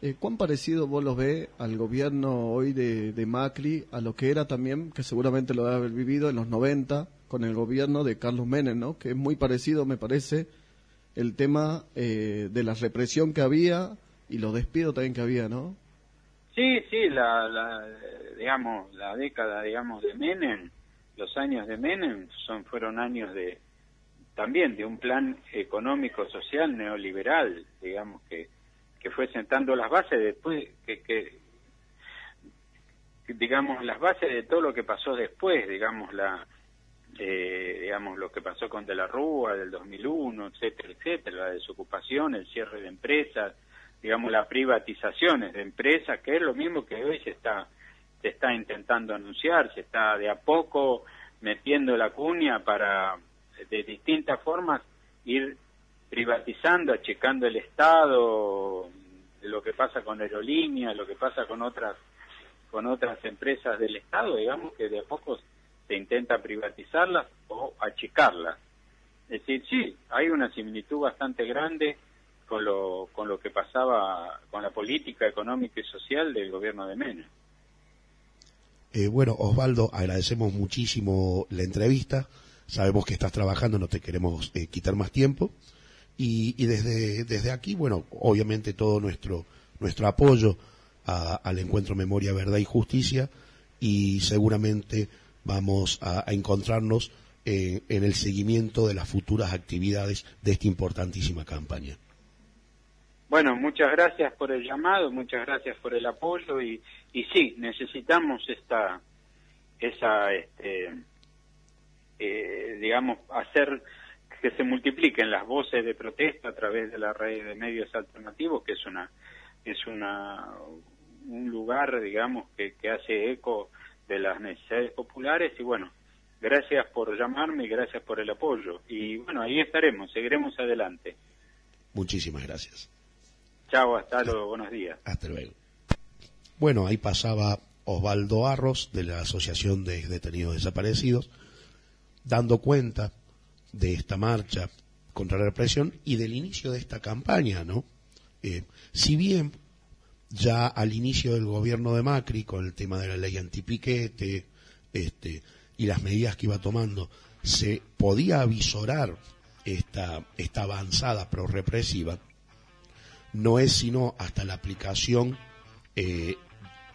Speaker 4: Eh, ¿Cuán parecido vos lo ves al gobierno hoy de, de Macri a lo que era también, que seguramente lo debe haber vivido en los 90, con el gobierno de Carlos Menem, ¿no? Que es muy parecido, me parece, el tema eh, de la represión que había y los despidos también que había, ¿no?
Speaker 8: Sí, sí, la, la, digamos, la década, digamos, de Menem, los años de Menem son, fueron años de, también de un plan económico social neoliberal, digamos, que, que fue sentando las bases después, que, que, digamos, las bases de todo lo que pasó después, digamos, la, eh, digamos, lo que pasó con De la Rúa del 2001, etcétera, etcétera, la desocupación, el cierre de empresas, digamos, las privatizaciones de empresas, que es lo mismo que hoy se está, se está intentando anunciar, se está de a poco metiendo la cuña para, de distintas formas, ir privatizando, achicando el Estado, lo que pasa con aerolíneas, lo que pasa con otras con otras empresas del Estado, digamos que de a poco se intenta privatizarlas o achicarlas. Es decir, sí, hay una similitud bastante grande con lo, con lo que pasaba con la política económica y social del gobierno de Menem.
Speaker 1: Eh, bueno, Osvaldo, agradecemos muchísimo la entrevista. Sabemos que estás trabajando, no te queremos eh, quitar más tiempo. Y, desde, desde aquí, bueno, obviamente todo nuestro, nuestro apoyo a, al encuentro Memoria, Verdad y Justicia y seguramente vamos a, encontrarnos en el seguimiento de las futuras actividades de esta importantísima campaña.
Speaker 8: Bueno, muchas gracias por el llamado, muchas gracias por el apoyo y, y sí, necesitamos esta, esa, este, eh, digamos, hacer que se multipliquen las voces de protesta a través de la red de medios alternativos, que es una, es una, un lugar, digamos, que, que hace eco de las necesidades populares y bueno, gracias por llamarme y gracias por el apoyo. Y bueno, ahí estaremos, seguiremos adelante.
Speaker 1: Muchísimas gracias.
Speaker 8: Chao, hasta luego, buenos días.
Speaker 1: Hasta luego. Bueno, ahí pasaba Osvaldo Arros de la Asociación de Detenidos Desaparecidos, dando cuenta de esta marcha contra la represión y del inicio de esta campaña, ¿no? Eh, si bien ya al inicio del gobierno de Macri, con el tema de la ley antipiquete este, y las medidas que iba tomando, se podía avisorar esta, esta avanzada pro-represiva, no es sino hasta la aplicación eh,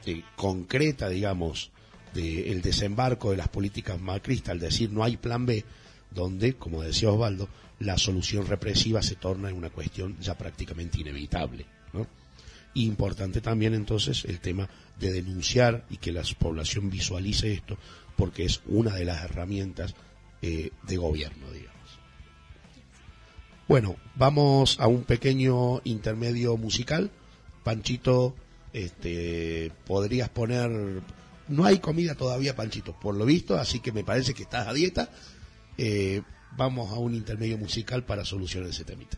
Speaker 1: eh, concreta, digamos, del desembarco de las políticas macristas, al decir no hay plan B, donde, como decía Osvaldo, la solución represiva se torna en una cuestión ya prácticamente inevitable. ¿no? Importante también entonces el tema de denunciar y que la población visualice esto, porque es una de las herramientas eh, de gobierno, digamos. Bueno, vamos a un pequeño intermedio musical. Panchito, este, podrías poner... No hay comida todavía, Panchito, por lo visto, así que me parece que estás a dieta. Eh, vamos a un intermedio musical para solucionar ese temita.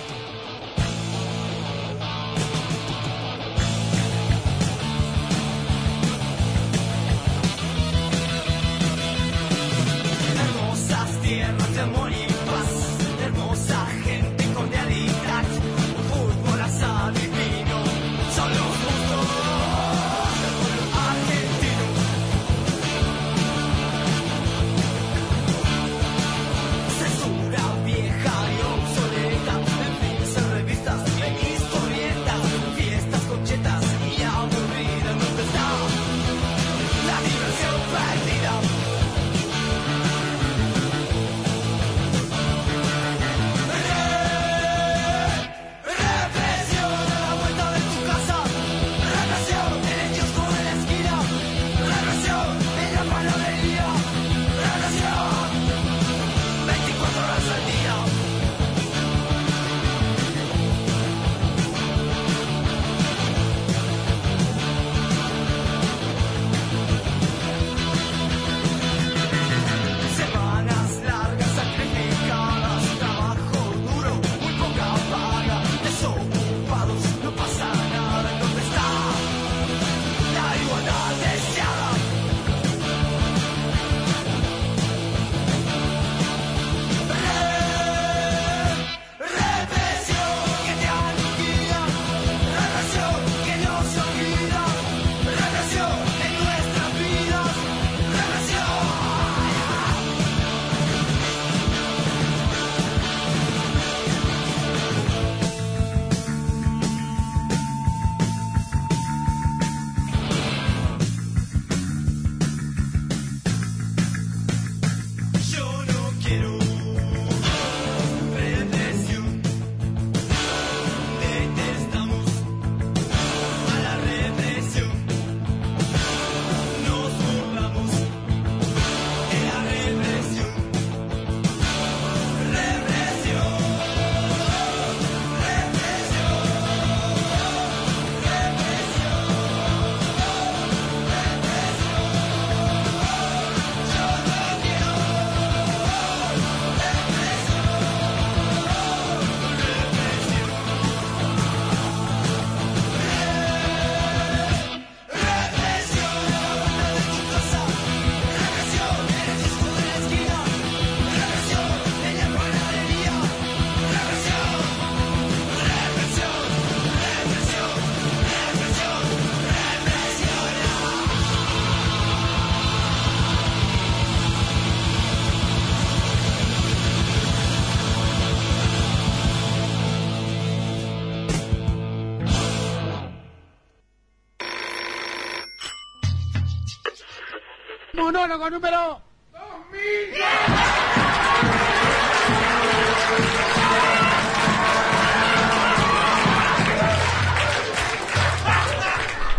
Speaker 9: monólogo número...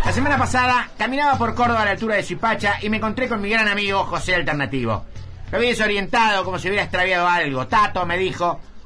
Speaker 10: La semana pasada caminaba por Córdoba a la altura de Suipacha y me encontré con mi gran amigo José Alternativo. Lo vi desorientado, como si hubiera extraviado algo. Tato me dijo,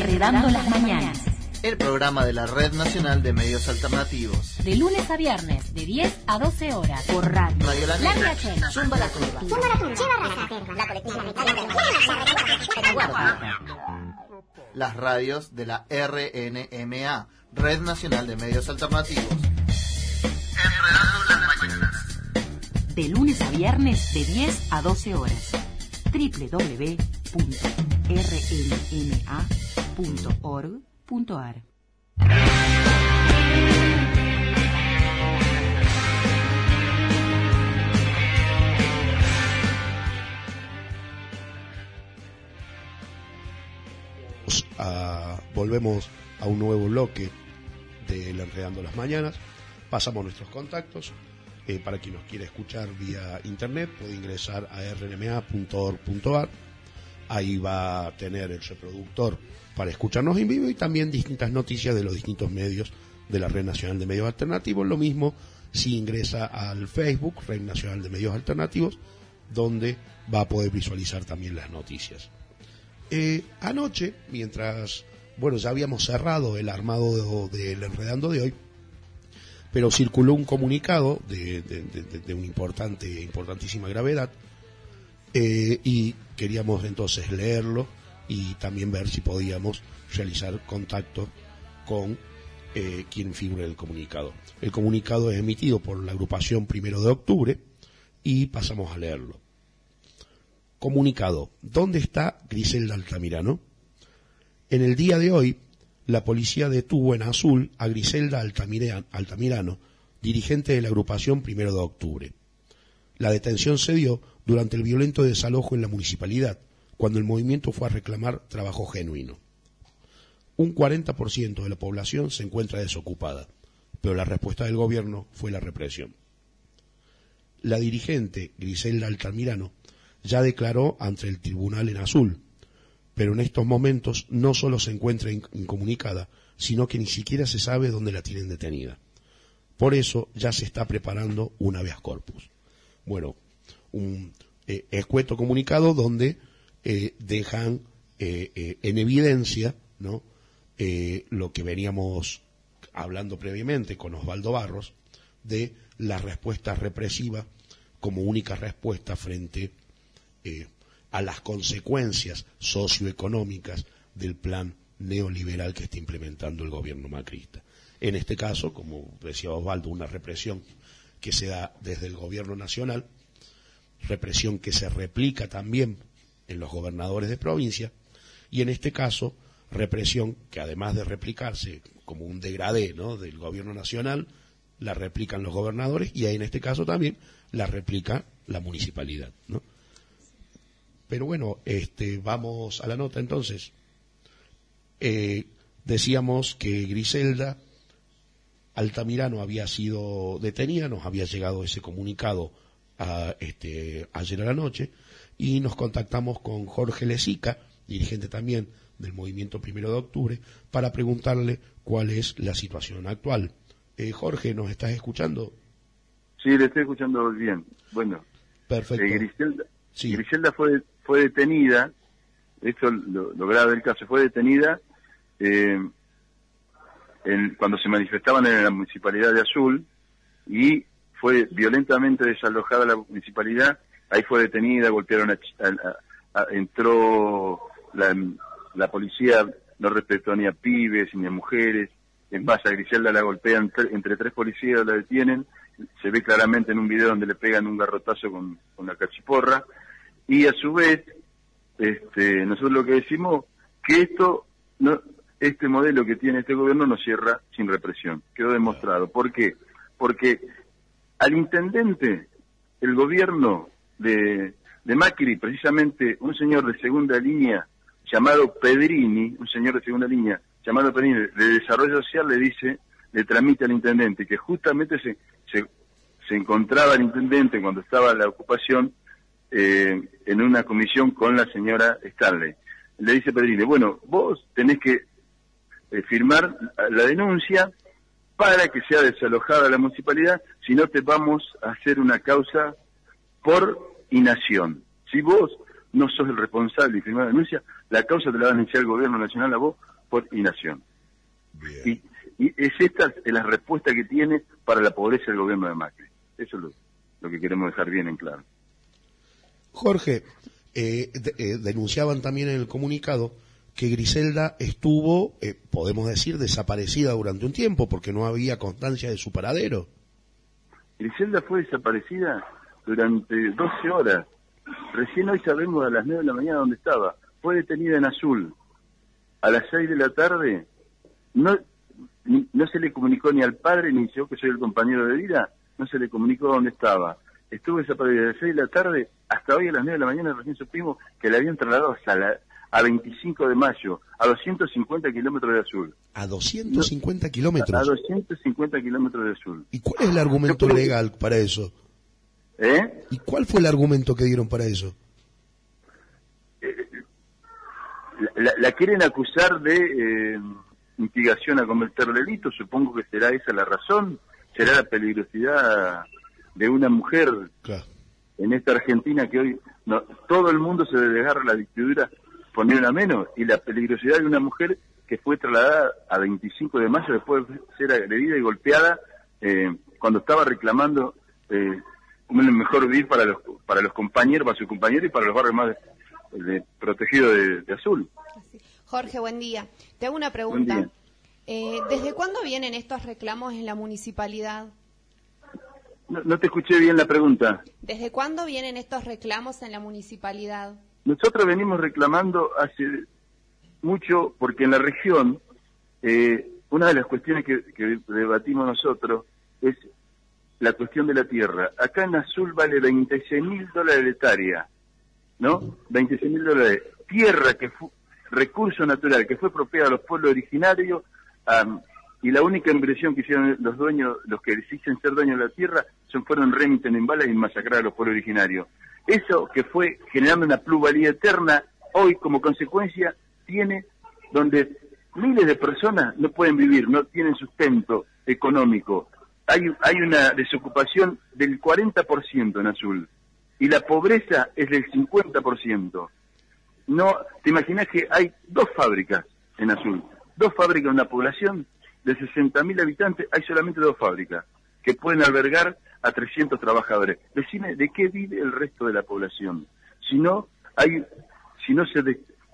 Speaker 6: Enredando las mañanas.
Speaker 7: El programa de la Red Nacional de Medios Alternativos.
Speaker 6: De lunes a viernes, de 10 a 12 horas. Por radio.
Speaker 7: Radio La
Speaker 6: La
Speaker 7: Negra.
Speaker 6: Riachuelo.
Speaker 7: Zumba la Turba. Las radios de la RNMA, Red Nacional de Medios Alternativos. Enredando las mañanas.
Speaker 6: De lunes a viernes, de 10 a 12 horas. www.rnma.org.ar
Speaker 1: a- volvemos a un nuevo bloque del Enredando las Mañanas. Pasamos nuestros contactos. Eh, para quien nos quiera escuchar vía internet, puede ingresar a rnma.org.ar. Ahí va a tener el reproductor para escucharnos en vivo y también distintas noticias de los distintos medios de la Red Nacional de Medios Alternativos. Lo mismo si ingresa al Facebook, Red Nacional de Medios Alternativos, donde va a poder visualizar también las noticias. Eh, anoche, mientras, bueno, ya habíamos cerrado el armado de- del enredando de hoy, pero circuló un comunicado de, de- de- de- de una importante, importantísima gravedad, eh, y queríamos entonces leerlo y también ver si podíamos realizar contacto con eh, quien figura en el comunicado. El comunicado es emitido por la agrupación Primero de Octubre y pasamos a leerlo. Comunicado. ¿Dónde está Griselda Altamirano? En el día de hoy, la policía detuvo en Azul a Griselda Altamira- Altamirano, dirigente de la agrupación Primero de Octubre. La detención se dio durante el violento desalojo en la municipalidad, cuando el movimiento fue a reclamar trabajo genuino. Un 40% de la población se encuentra desocupada, pero la respuesta del gobierno fue la represión. La dirigente Griselda Altamirano ya declaró ante el tribunal en azul, pero en estos momentos no solo se encuentra in- incomunicada, sino que ni siquiera se sabe dónde la tienen detenida. Por eso ya se está preparando un habeas corpus. Bueno, un eh, escueto comunicado donde eh, dejan eh, eh, en evidencia ¿no? Lo que veníamos hablando previamente con Osvaldo Barros de la respuesta represiva como única respuesta frente a las consecuencias socioeconómicas del plan neoliberal que está implementando el gobierno macrista. En este caso, como decía Osvaldo, una represión que se da desde el gobierno nacional, represión que se replica también en los gobernadores de provincia, y en este caso, represión que además de replicarse como un degradé ¿no? del gobierno nacional, la replican los gobernadores y en este caso también la replica la municipalidad. ¿no? Pero bueno, este, vamos a la nota entonces. Eh, decíamos que Griselda Altamirano había sido detenida, nos había llegado ese comunicado a, este, ayer a la noche y nos contactamos con Jorge Lezica, dirigente también del movimiento Primero de Octubre, para preguntarle cuál es la situación actual. Eh, Jorge, ¿nos estás escuchando?
Speaker 9: Sí, le estoy escuchando bien. Bueno,
Speaker 1: Perfecto.
Speaker 9: eh, Griselda, Griselda fue, fue detenida, esto lo, lo grave del caso, fue detenida eh, en- cuando se manifestaban en la municipalidad de Azul y fue violentamente desalojada la municipalidad, ahí fue detenida, golpearon a, entró la, policía, no respetó ni a pibes ni a mujeres, en base a Griselda la golpean tre- entre tres policías, la detienen, se ve claramente en un video donde le pegan un garrotazo con, con la cachiporra, y a su vez, este, nosotros lo que decimos, que esto, no, este modelo que tiene este gobierno no cierra sin represión, quedó demostrado. ¿Por qué? Porque al intendente, el gobierno de, Macri, precisamente un señor de segunda línea llamado Pedrini, un señor de segunda línea llamado Pedrini, de desarrollo social, le dice, le tramite al intendente, que justamente se, se, se encontraba el intendente cuando estaba la ocupación eh, en una comisión con la señora Stanley. Le dice Pedrini, bueno, vos tenés que eh, firmar la denuncia para que sea desalojada la municipalidad, si no te vamos a hacer una causa por inacción. Si vos no sos el responsable y firmar la denuncia, la causa te la va a iniciar el gobierno nacional a vos por inacción. Y, y es esta la respuesta que tiene para la pobreza el gobierno de Macri. Eso es lo, lo que queremos dejar bien en claro.
Speaker 1: Jorge, eh, de- eh, denunciaban también en el comunicado que Griselda estuvo, eh, podemos decir, desaparecida durante un tiempo porque no había constancia de su paradero.
Speaker 9: Griselda fue desaparecida durante 12 horas. Recién hoy sabemos a las 9 de la mañana dónde estaba. Fue detenida en Azul. A las 6 de la tarde no, ni- no se le comunicó ni al padre, ni yo que soy el compañero de vida, no se le comunicó dónde estaba. Estuvo desaparecida de las 6 de la tarde hasta hoy a las 9 de la mañana recién supimos que la habían trasladado hasta la, a 25 de mayo, a 250 kilómetros de Azul.
Speaker 1: A 250
Speaker 9: A
Speaker 1: kilómetros.
Speaker 9: 250 kilómetros de Azul.
Speaker 1: ¿Y cuál es el argumento legal para eso?
Speaker 9: ¿Eh?
Speaker 1: ¿Y cuál fue el argumento que dieron para eso?
Speaker 9: la, la- la quieren acusar de eh, instigación a cometer delito, supongo que será esa la razón, será la peligrosidad de una mujer en esta Argentina que hoy no, todo el mundo se desgarra la dictadura por ni una menos, y la peligrosidad de una mujer que fue trasladada a 25 de mayo después de ser agredida y golpeada eh, cuando estaba reclamando eh, un mejor vivir para los para los compañeros, para sus compañeros y para los barrios más protegidos de, de azul.
Speaker 3: Jorge, buen día. Te hago una pregunta. Eh, ¿Desde cuándo vienen estos reclamos en la municipalidad?
Speaker 9: No, no te escuché bien la pregunta.
Speaker 3: ¿Desde cuándo vienen estos reclamos en la municipalidad?
Speaker 9: Nosotros venimos reclamando hace mucho porque en la región eh, una de las cuestiones que, que debatimos nosotros es la cuestión de la tierra. Acá en Azul vale 26 mil dólares de hectárea, ¿no? 26 mil dólares. Tierra que fue recurso natural que fue propiedad de los pueblos originarios y la única inversión que hicieron los dueños, los que dicen ser dueños de la tierra, son fueron remiten en balas y masacrar a los pueblos originarios. Eso que fue generando una plusvalía eterna, hoy como consecuencia tiene donde miles de personas no pueden vivir, no tienen sustento económico. Hay, hay una desocupación del 40% en Azul y la pobreza es del 50%. No, te imaginas que hay dos fábricas en Azul, dos fábricas en una población de 60.000 habitantes, hay solamente dos fábricas que pueden albergar a 300 trabajadores. Decime, ¿de qué vive el resto de la población? Si no, hay, si no se,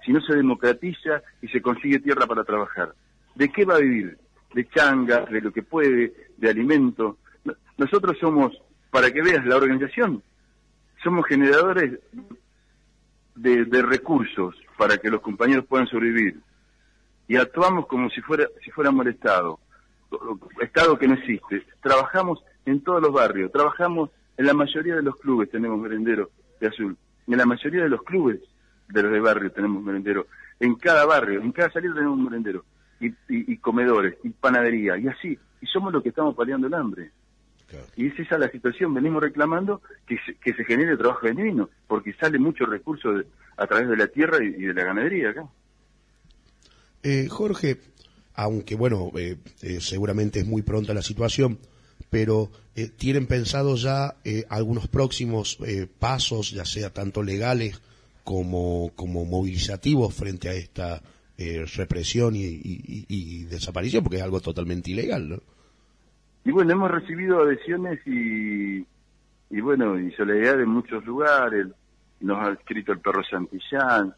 Speaker 9: si no se democratiza y se consigue tierra para trabajar, ¿de qué va a vivir? De changas, de lo que puede, de alimento. No- Nosotros somos, para que veas la organización, somos generadores de, de recursos para que los compañeros puedan sobrevivir. Y actuamos como si fuera si fuéramos Estado, Estado que no existe. Trabajamos en todos los barrios, trabajamos en la mayoría de los clubes. Tenemos merendero de azul, en la mayoría de los clubes de los de barrio tenemos merendero, en cada barrio, en cada salida tenemos un merendero y, y- y comedores y panadería y así, y somos los que estamos paliando el hambre. Y es esa la situación, venimos reclamando que se, que se genere trabajo genuino, porque sale mucho recurso de- a través de la tierra y, y de la ganadería acá.
Speaker 1: Eh, Jorge, aunque bueno, eh, eh, seguramente es muy pronta la situación, pero eh, ¿tienen pensado ya eh, algunos próximos pasos, ya sea tanto legales como, como movilizativos frente a esta eh, represión y, y- y- desaparición? Porque es algo totalmente ilegal, ¿no?
Speaker 9: Y bueno, hemos recibido adhesiones y, y bueno, y solidaridad de muchos lugares. Nos ha escrito el Perro Santillán,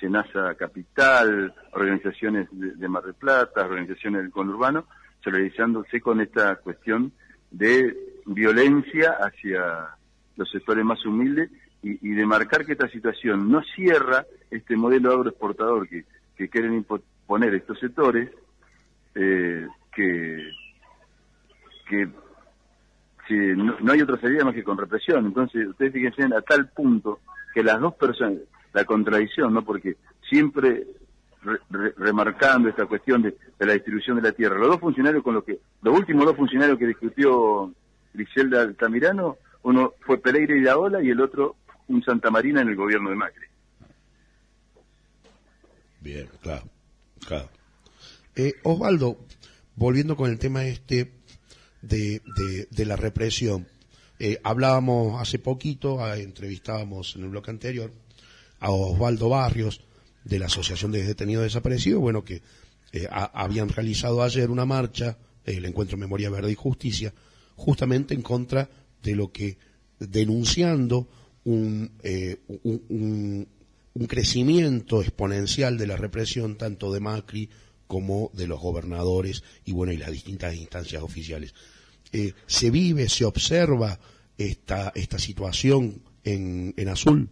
Speaker 9: Senasa Capital, organizaciones de, de Mar del Plata, organizaciones del conurbano, solidarizándose con esta cuestión de violencia hacia los sectores más humildes y, y de marcar que esta situación no cierra este modelo agroexportador que, que quieren imponer estos sectores, eh, que que no, no hay otra salida más que con represión. Entonces, ustedes fíjense a tal punto que las dos personas, la contradicción, ¿no? Porque siempre re- re- remarcando esta cuestión de, de la distribución de la tierra, los dos funcionarios con los que, los últimos dos funcionarios que discutió Griselda Altamirano, uno fue Pereira y Daola y el otro un Santa Marina en el gobierno de Macri.
Speaker 1: Bien, claro, claro. Eh, Osvaldo, volviendo con el tema este de, de, la represión, eh, hablábamos hace poquito, ah, entrevistábamos en el bloque anterior a Osvaldo Barrios de la Asociación de Detenidos Desaparecidos, bueno, que eh, habían realizado ayer una marcha, el Encuentro Memoria Verde y Justicia, justamente en contra de lo que, denunciando un, un, un- un crecimiento exponencial de la represión tanto de Macri como de los gobernadores y bueno y las distintas instancias oficiales. Eh, se vive, se observa esta, esta situación en, en azul.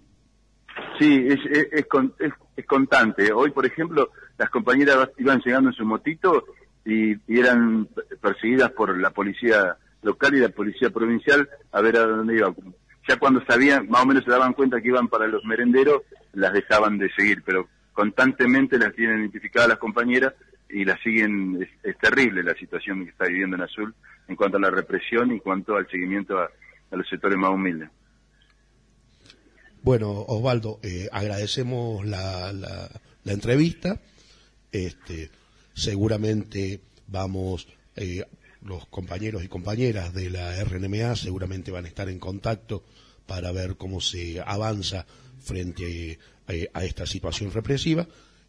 Speaker 9: Sí, es, con- es- constante. Hoy, por ejemplo, las compañeras iban llegando en su motito y, y eran perseguidas por la policía local y la policía provincial a ver a dónde iban. Ya cuando sabían, más o menos se daban cuenta que iban para los merenderos, las dejaban de seguir, pero constantemente las tienen identificadas las compañeras y las siguen. Es, terrible la situación que está viviendo en Azul en cuanto a la represión y en cuanto al seguimiento a- a los sectores más humildes.
Speaker 1: Bueno, Osvaldo, eh, agradecemos la, la, la entrevista. Este, seguramente vamos, eh, los compañeros y compañeras de la RNMA seguramente van a estar en contacto para ver cómo se avanza frente eh, a esta situación represiva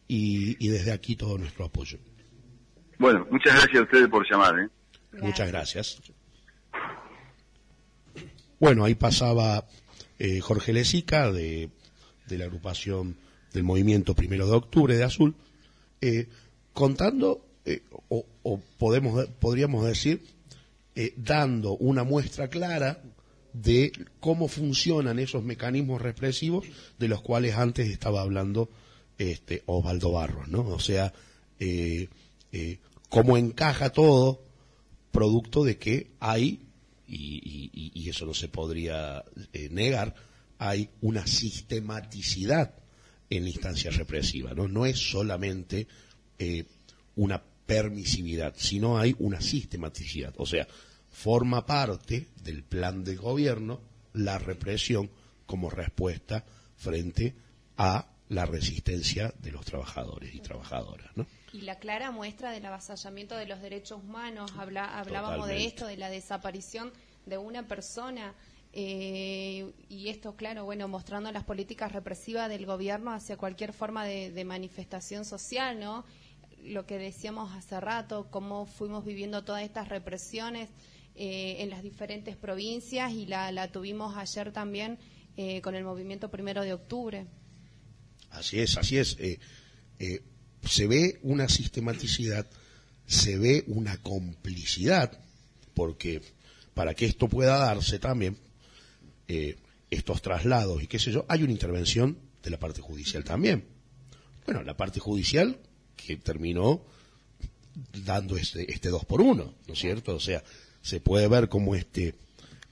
Speaker 1: y, y desde aquí todo nuestro apoyo.
Speaker 9: Bueno, muchas gracias a ustedes por llamar. ¿eh?
Speaker 1: Muchas gracias. Bueno, ahí pasaba eh, Jorge Lezica de, de la agrupación del Movimiento Primero de Octubre de Azul, eh, contando, o, podemos, podríamos decir, eh, dando una muestra clara de cómo funcionan esos mecanismos represivos de los cuales antes estaba hablando este Osvaldo Barros, ¿no? O sea, eh, eh, cómo encaja todo producto de que hay, y, eso no se podría negar, hay una sistematicidad en la instancia represiva, ¿no? Es solamente una permisividad, sino hay una sistematicidad. O sea, forma parte del plan del gobierno la represión como respuesta frente a la resistencia de los trabajadores y trabajadoras, ¿no?
Speaker 3: Y la clara muestra del avasallamiento de los derechos humanos, habla- hablábamos de esto, de la desaparición de una persona, eh, y esto, claro, bueno, mostrando las políticas represivas del gobierno hacia cualquier forma de, de manifestación social, ¿no? Lo que decíamos hace rato, cómo fuimos viviendo todas estas represiones eh, en las diferentes provincias y la, la tuvimos ayer también eh, con el movimiento primero de octubre.
Speaker 1: Así es, así es. Eh, eh, se ve una sistematicidad, se ve una complicidad, porque para que esto pueda darse también, eh, estos traslados y qué sé yo, hay una intervención de la parte judicial también. Bueno, la parte judicial que terminó dando este, este dos por uno, ¿no es cierto? O sea, se puede ver como este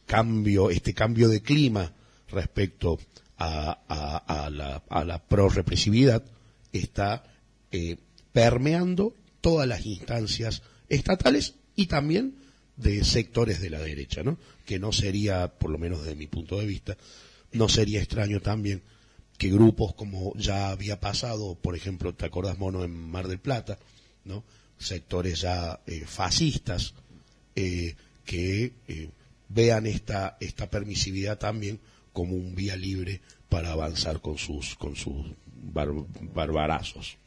Speaker 1: cambio, este cambio de clima respecto a, la, a pro-represividad está eh, permeando todas las instancias estatales y también de sectores de la derecha, ¿no? Que no sería, por lo menos desde mi punto de vista, no sería extraño también que grupos como ya había pasado, por ejemplo, ¿te acordás, Mono, en Mar del Plata, ¿no? Sectores ya eh, fascistas eh, que eh, vean esta, esta permisividad también como un vía libre para avanzar con sus, con sus bar- barbarazos.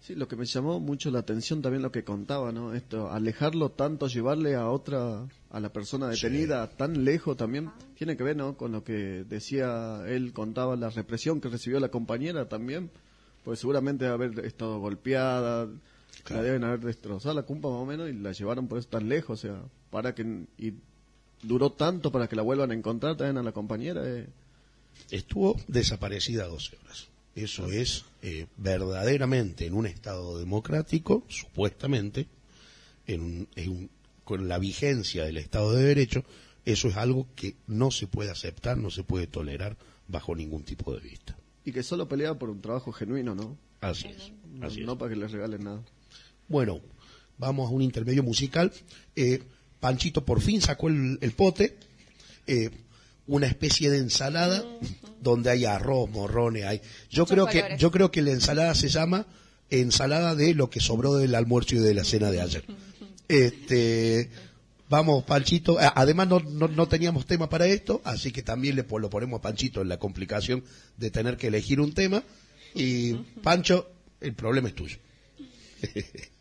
Speaker 4: Sí, lo que me llamó mucho la atención también lo que contaba, ¿no? Esto, alejarlo tanto, llevarle a otra, a la persona detenida tan lejos también, tiene que ver, ¿no? Con lo que decía él, contaba la represión que recibió la compañera también, pues seguramente debe haber estado golpeada, la deben haber destrozado la cumpa más o menos y la llevaron por eso tan lejos, o sea, para que, y duró tanto para que la vuelvan a encontrar también a la compañera, eh.
Speaker 1: Estuvo desaparecida 12 horas. Eso es eh, verdaderamente en un Estado democrático, supuestamente, en un- en un- con la vigencia del Estado de Derecho, eso es algo que no se puede aceptar, no se puede tolerar bajo ningún tipo de vista.
Speaker 4: y que solo peleaba por un trabajo genuino, ¿no?
Speaker 1: Así es.
Speaker 4: No,
Speaker 1: Así es.
Speaker 4: no para que les regalen nada.
Speaker 1: Bueno, vamos a un intermedio musical. Eh, Panchito por fin sacó el, el pote, eh, una especie de ensalada donde hay arroz, morrones, hay. Yo
Speaker 3: Muchos
Speaker 1: creo que yo creo que la ensalada se llama ensalada de lo que sobró del almuerzo y de la cena de ayer. Este,
Speaker 11: vamos, Panchito. Además, no, no, no, teníamos tema para esto, así que también le, lo ponemos a Panchito en la complicación de tener que elegir un tema. Y, Pancho, el problema es tuyo. <laughs>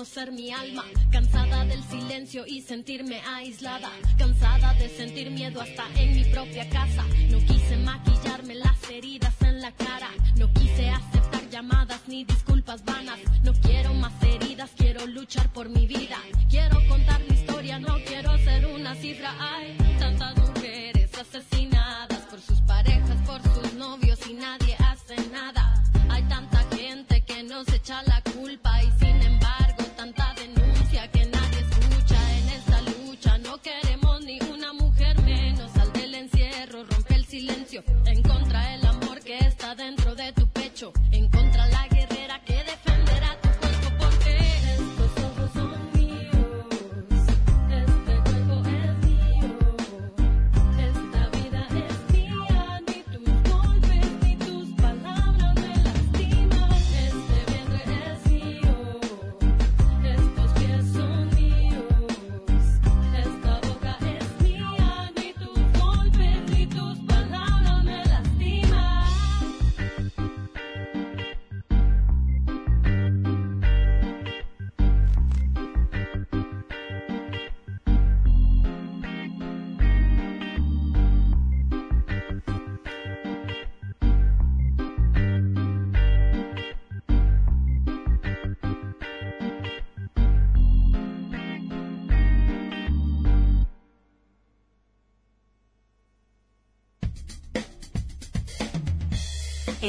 Speaker 12: conocer mi alma, cansada del silencio y sentirme aislada, cansada de sentir miedo hasta en mi propia casa, no quise maquillar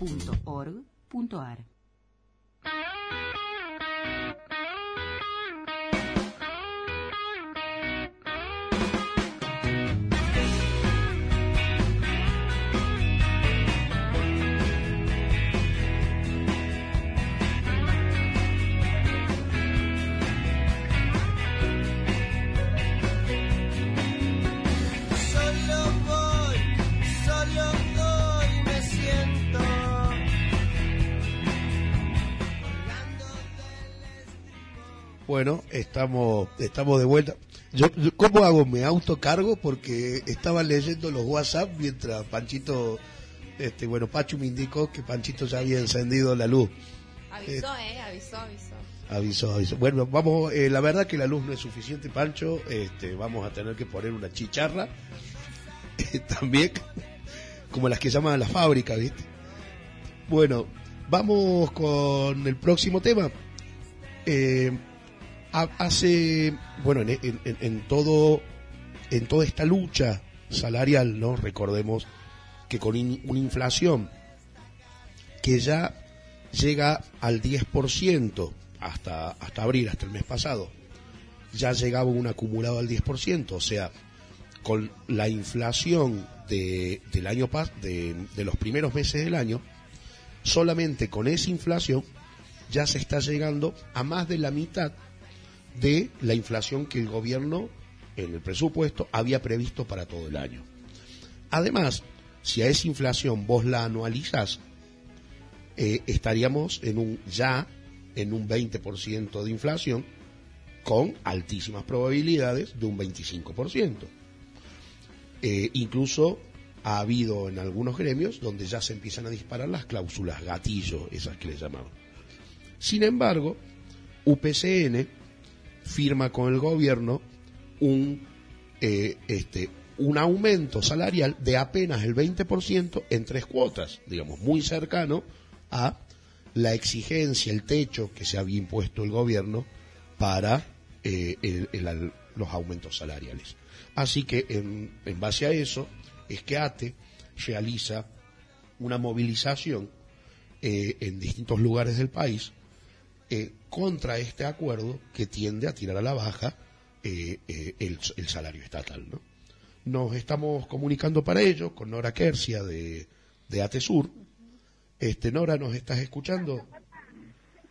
Speaker 6: www.org.ar
Speaker 11: Bueno, estamos, estamos de vuelta.
Speaker 1: Yo, ¿Cómo hago? ¿Me autocargo? Porque estaba leyendo los WhatsApp mientras Panchito, este, bueno, Pachu me indicó que Panchito ya había encendido la luz.
Speaker 3: Avisó, eh, eh avisó, avisó.
Speaker 1: Avisó, avisó. Bueno, vamos, eh, la verdad que la luz no es suficiente, Pancho. Este, vamos a tener que poner una chicharra. Eh, <laughs> también, como las que llaman a la fábrica, ¿viste? Bueno, vamos con el próximo tema. Eh, hace, bueno, en, en- en- todo, en toda esta lucha salarial, ¿no? Recordemos que con una inflación que ya llega al 10% hasta, hasta abril, hasta el mes pasado, ya llegaba un acumulado al 10%, o sea, con la inflación de, del año de los primeros meses del año, solamente con esa inflación ya se está llegando a más de la mitad de la inflación que el gobierno en el presupuesto había previsto para todo el año. Además, si a esa inflación vos la anualizás, eh, estaríamos en un ya en un 20% de inflación con altísimas probabilidades de un 25%. Eh, incluso ha habido en algunos gremios donde ya se empiezan a disparar las cláusulas gatillo, esas que le llamaban. Sin embargo, UPCN firma con el gobierno un, eh, este, un aumento salarial de apenas el 20% en tres cuotas, digamos, muy cercano a la exigencia, el techo que se había impuesto el gobierno para eh, el- los aumentos salariales. Así que en, en base a eso es que ATE realiza una movilización eh, en distintos lugares del país eh, contra este acuerdo que tiende a tirar a la baja eh, eh, el, el salario estatal. ¿no? Nos estamos comunicando para ello con Nora Kersia de, de ATESUR. Este, Nora, ¿nos estás escuchando?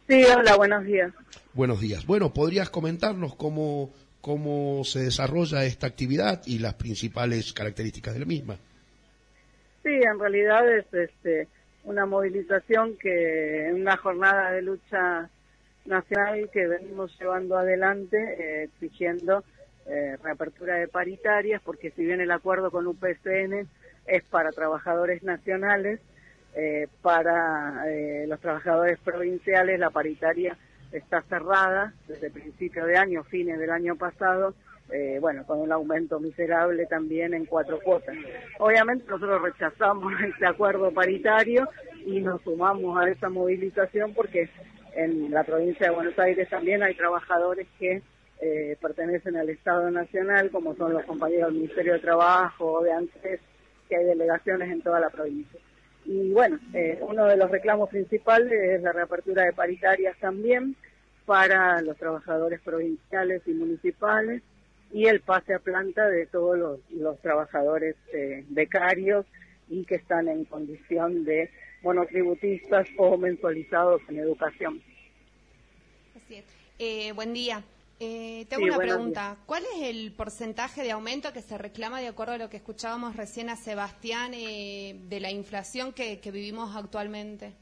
Speaker 13: Sí, hola, buenos días.
Speaker 1: Buenos días. Bueno, ¿podrías comentarnos cómo, cómo se desarrolla esta actividad y las principales características de la misma?
Speaker 13: Sí, en realidad es este, una movilización que en una jornada de lucha nacional que venimos llevando adelante eh, exigiendo eh, reapertura de paritarias porque si bien el acuerdo con UPCN es para trabajadores nacionales, eh, para eh, los trabajadores provinciales la paritaria está cerrada desde principio de año, fines del año pasado, eh, bueno, con un aumento miserable también en cuatro cuotas. Obviamente nosotros rechazamos <laughs> este acuerdo paritario y nos sumamos a esa movilización porque en la provincia de Buenos Aires también hay trabajadores que eh, pertenecen al Estado Nacional, como son los compañeros del Ministerio de Trabajo de ANSES, que hay delegaciones en toda la provincia. Y bueno, eh, uno de los reclamos principales es la reapertura de paritarias también para los trabajadores provinciales y municipales y el pase a planta de todos los, los trabajadores eh, becarios y que están en condición de monotributistas o mensualizados en educación.
Speaker 3: Así es. Eh, buen día. Eh, tengo
Speaker 13: Sí,
Speaker 3: una pregunta. ¿Cuál es el porcentaje de aumento que se reclama de acuerdo a lo que escuchábamos recién a Sebastián eh, de la inflación que, que vivimos actualmente?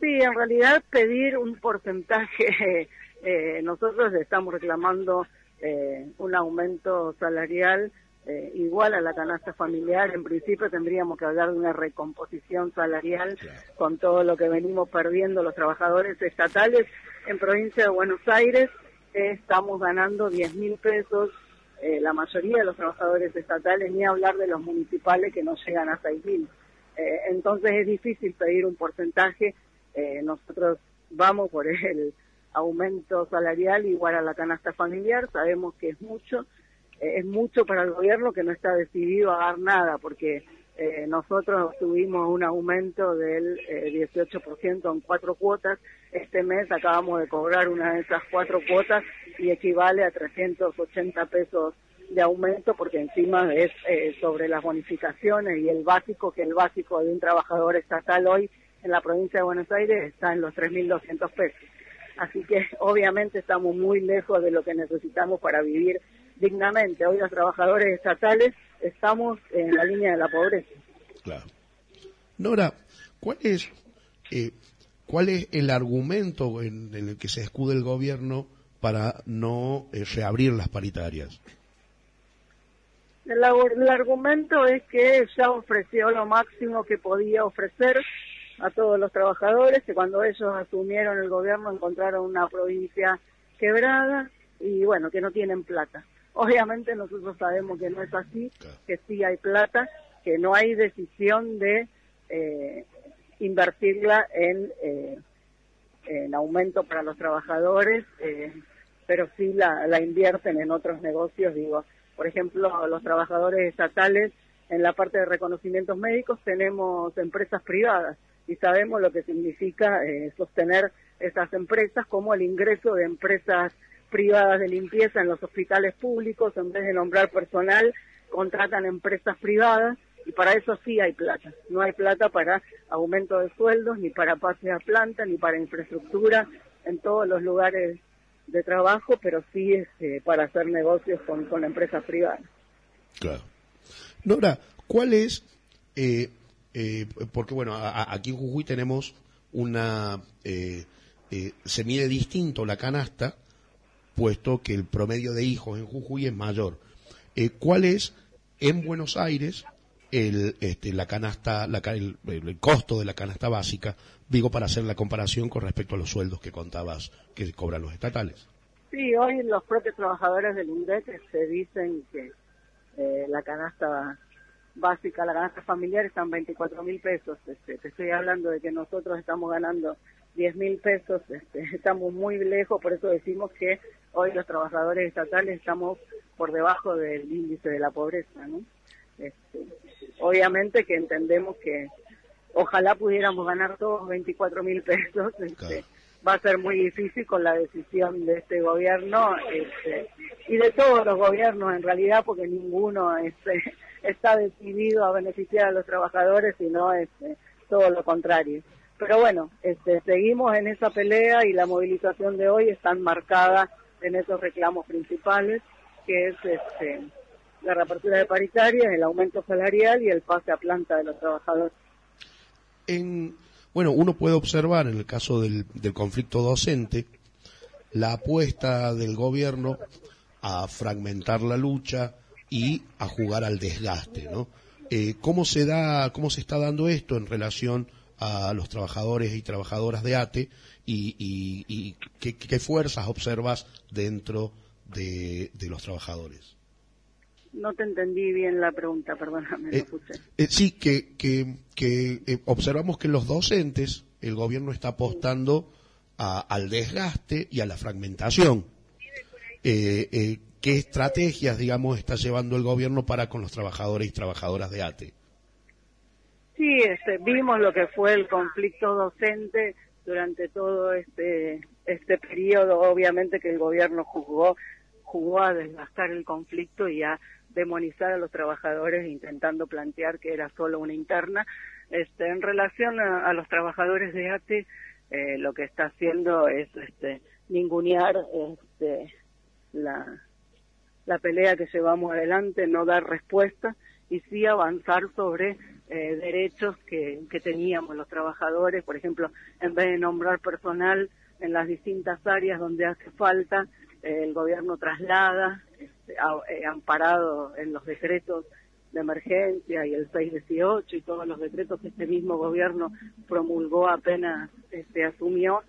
Speaker 13: Sí, en realidad pedir un porcentaje, <laughs> eh, nosotros estamos reclamando eh, un aumento salarial eh, igual a la canasta familiar. En principio tendríamos que hablar de una recomposición salarial con todo lo que venimos perdiendo los trabajadores estatales. En provincia de Buenos Aires eh, estamos ganando 10 mil pesos, eh, la mayoría de los trabajadores estatales, ni hablar de los municipales que no llegan a 6 mil. Eh, entonces es difícil pedir un porcentaje. Eh, nosotros vamos por el aumento salarial igual a la canasta familiar, sabemos que es mucho, es mucho para el gobierno que no está decidido a dar nada, porque eh, nosotros tuvimos un aumento del eh, 18% en cuatro cuotas, este mes acabamos de cobrar una de esas cuatro cuotas y equivale a 380 pesos de aumento porque encima es eh, sobre las bonificaciones y el básico, que el básico de un trabajador estatal hoy en la provincia de Buenos Aires está en los 3.200 pesos. Así que obviamente estamos muy lejos de lo que necesitamos para vivir dignamente. Hoy los trabajadores estatales estamos en la línea de la pobreza.
Speaker 1: Claro. Nora, ¿cuál es, eh, ¿cuál es el argumento en, en el que se escude el gobierno para no eh, reabrir las paritarias?
Speaker 13: El, el argumento es que ya ofreció lo máximo que podía ofrecer a todos los trabajadores, que cuando ellos asumieron el gobierno encontraron una provincia quebrada y bueno, que no tienen plata. Obviamente nosotros sabemos que no es así, que sí hay plata, que no hay decisión de eh, invertirla en, eh, en aumento para los trabajadores, eh, pero sí la, la invierten en otros negocios, digo, por ejemplo, los trabajadores estatales en la parte de reconocimientos médicos tenemos empresas privadas y sabemos lo que significa eh, sostener esas empresas, como el ingreso de empresas privadas de limpieza en los hospitales públicos, en vez de nombrar personal, contratan empresas privadas y para eso sí hay plata. No hay plata para aumento de sueldos, ni para pases a planta, ni para infraestructura en todos los lugares de trabajo, pero sí este, para hacer negocios con, con empresas privadas.
Speaker 1: Claro. Nora, ¿cuál es, eh, eh, porque bueno, a- aquí en Jujuy tenemos una, eh, eh, se mide distinto la canasta, puesto que el promedio de hijos en Jujuy es mayor. Eh, ¿Cuál es en Buenos Aires el, este, la canasta, la el, el costo de la canasta básica? Digo, para hacer la comparación con respecto a los sueldos que contabas que cobran los estatales.
Speaker 13: Sí, hoy los propios trabajadores del INDEC se dicen que eh, la canasta básica, la canasta familiar están 24 mil pesos. Este, te estoy hablando de que nosotros estamos ganando 10 mil pesos, este, <laughs> estamos muy lejos, por eso decimos que hoy los trabajadores estatales estamos por debajo del índice de la pobreza. ¿no? Este, obviamente que entendemos que ojalá pudiéramos ganar todos 24 mil pesos. Este, Va a ser muy difícil con la decisión de este gobierno este, y de todos los gobiernos en realidad, porque ninguno este, está decidido a beneficiar a los trabajadores, sino este, todo lo contrario. Pero bueno, este, seguimos en esa pelea y la movilización de hoy está marcada en esos reclamos principales, que es este, la reapertura de paritarias, el aumento salarial y el pase a planta de los trabajadores.
Speaker 1: En, bueno, uno puede observar en el caso del, del conflicto docente la apuesta del gobierno a fragmentar la lucha y a jugar al desgaste, ¿no? Eh, ¿Cómo se da, cómo se está dando esto en relación a los trabajadores y trabajadoras de ATE y, y- y qué, qué fuerzas observas dentro de, de los trabajadores?
Speaker 13: No te entendí bien la pregunta, perdóname, no
Speaker 1: Eh,
Speaker 13: escuché.
Speaker 1: Eh, sí, que, que, que eh, observamos que los docentes, el gobierno está apostando a- al desgaste y a la fragmentación. Eh, eh, ¿Qué estrategias, digamos, está llevando el gobierno para con los trabajadores y trabajadoras de ATE?
Speaker 13: Sí, este, vimos lo que fue el conflicto docente durante todo este este periodo, obviamente que el gobierno jugó jugó a desgastar el conflicto y a demonizar a los trabajadores intentando plantear que era solo una interna. Este, en relación a, los trabajadores de ATE, eh, lo que está haciendo es este, ningunear este, la, la pelea que llevamos adelante, no dar respuesta y sí avanzar sobre eh, derechos que, teníamos los trabajadores, por ejemplo, en vez de nombrar personal en las distintas áreas donde hace falta, eh, el gobierno traslada, este, eh, amparado en los decretos de emergencia y el 618 y todos los decretos que este mismo gobierno promulgó apenas este, asumió,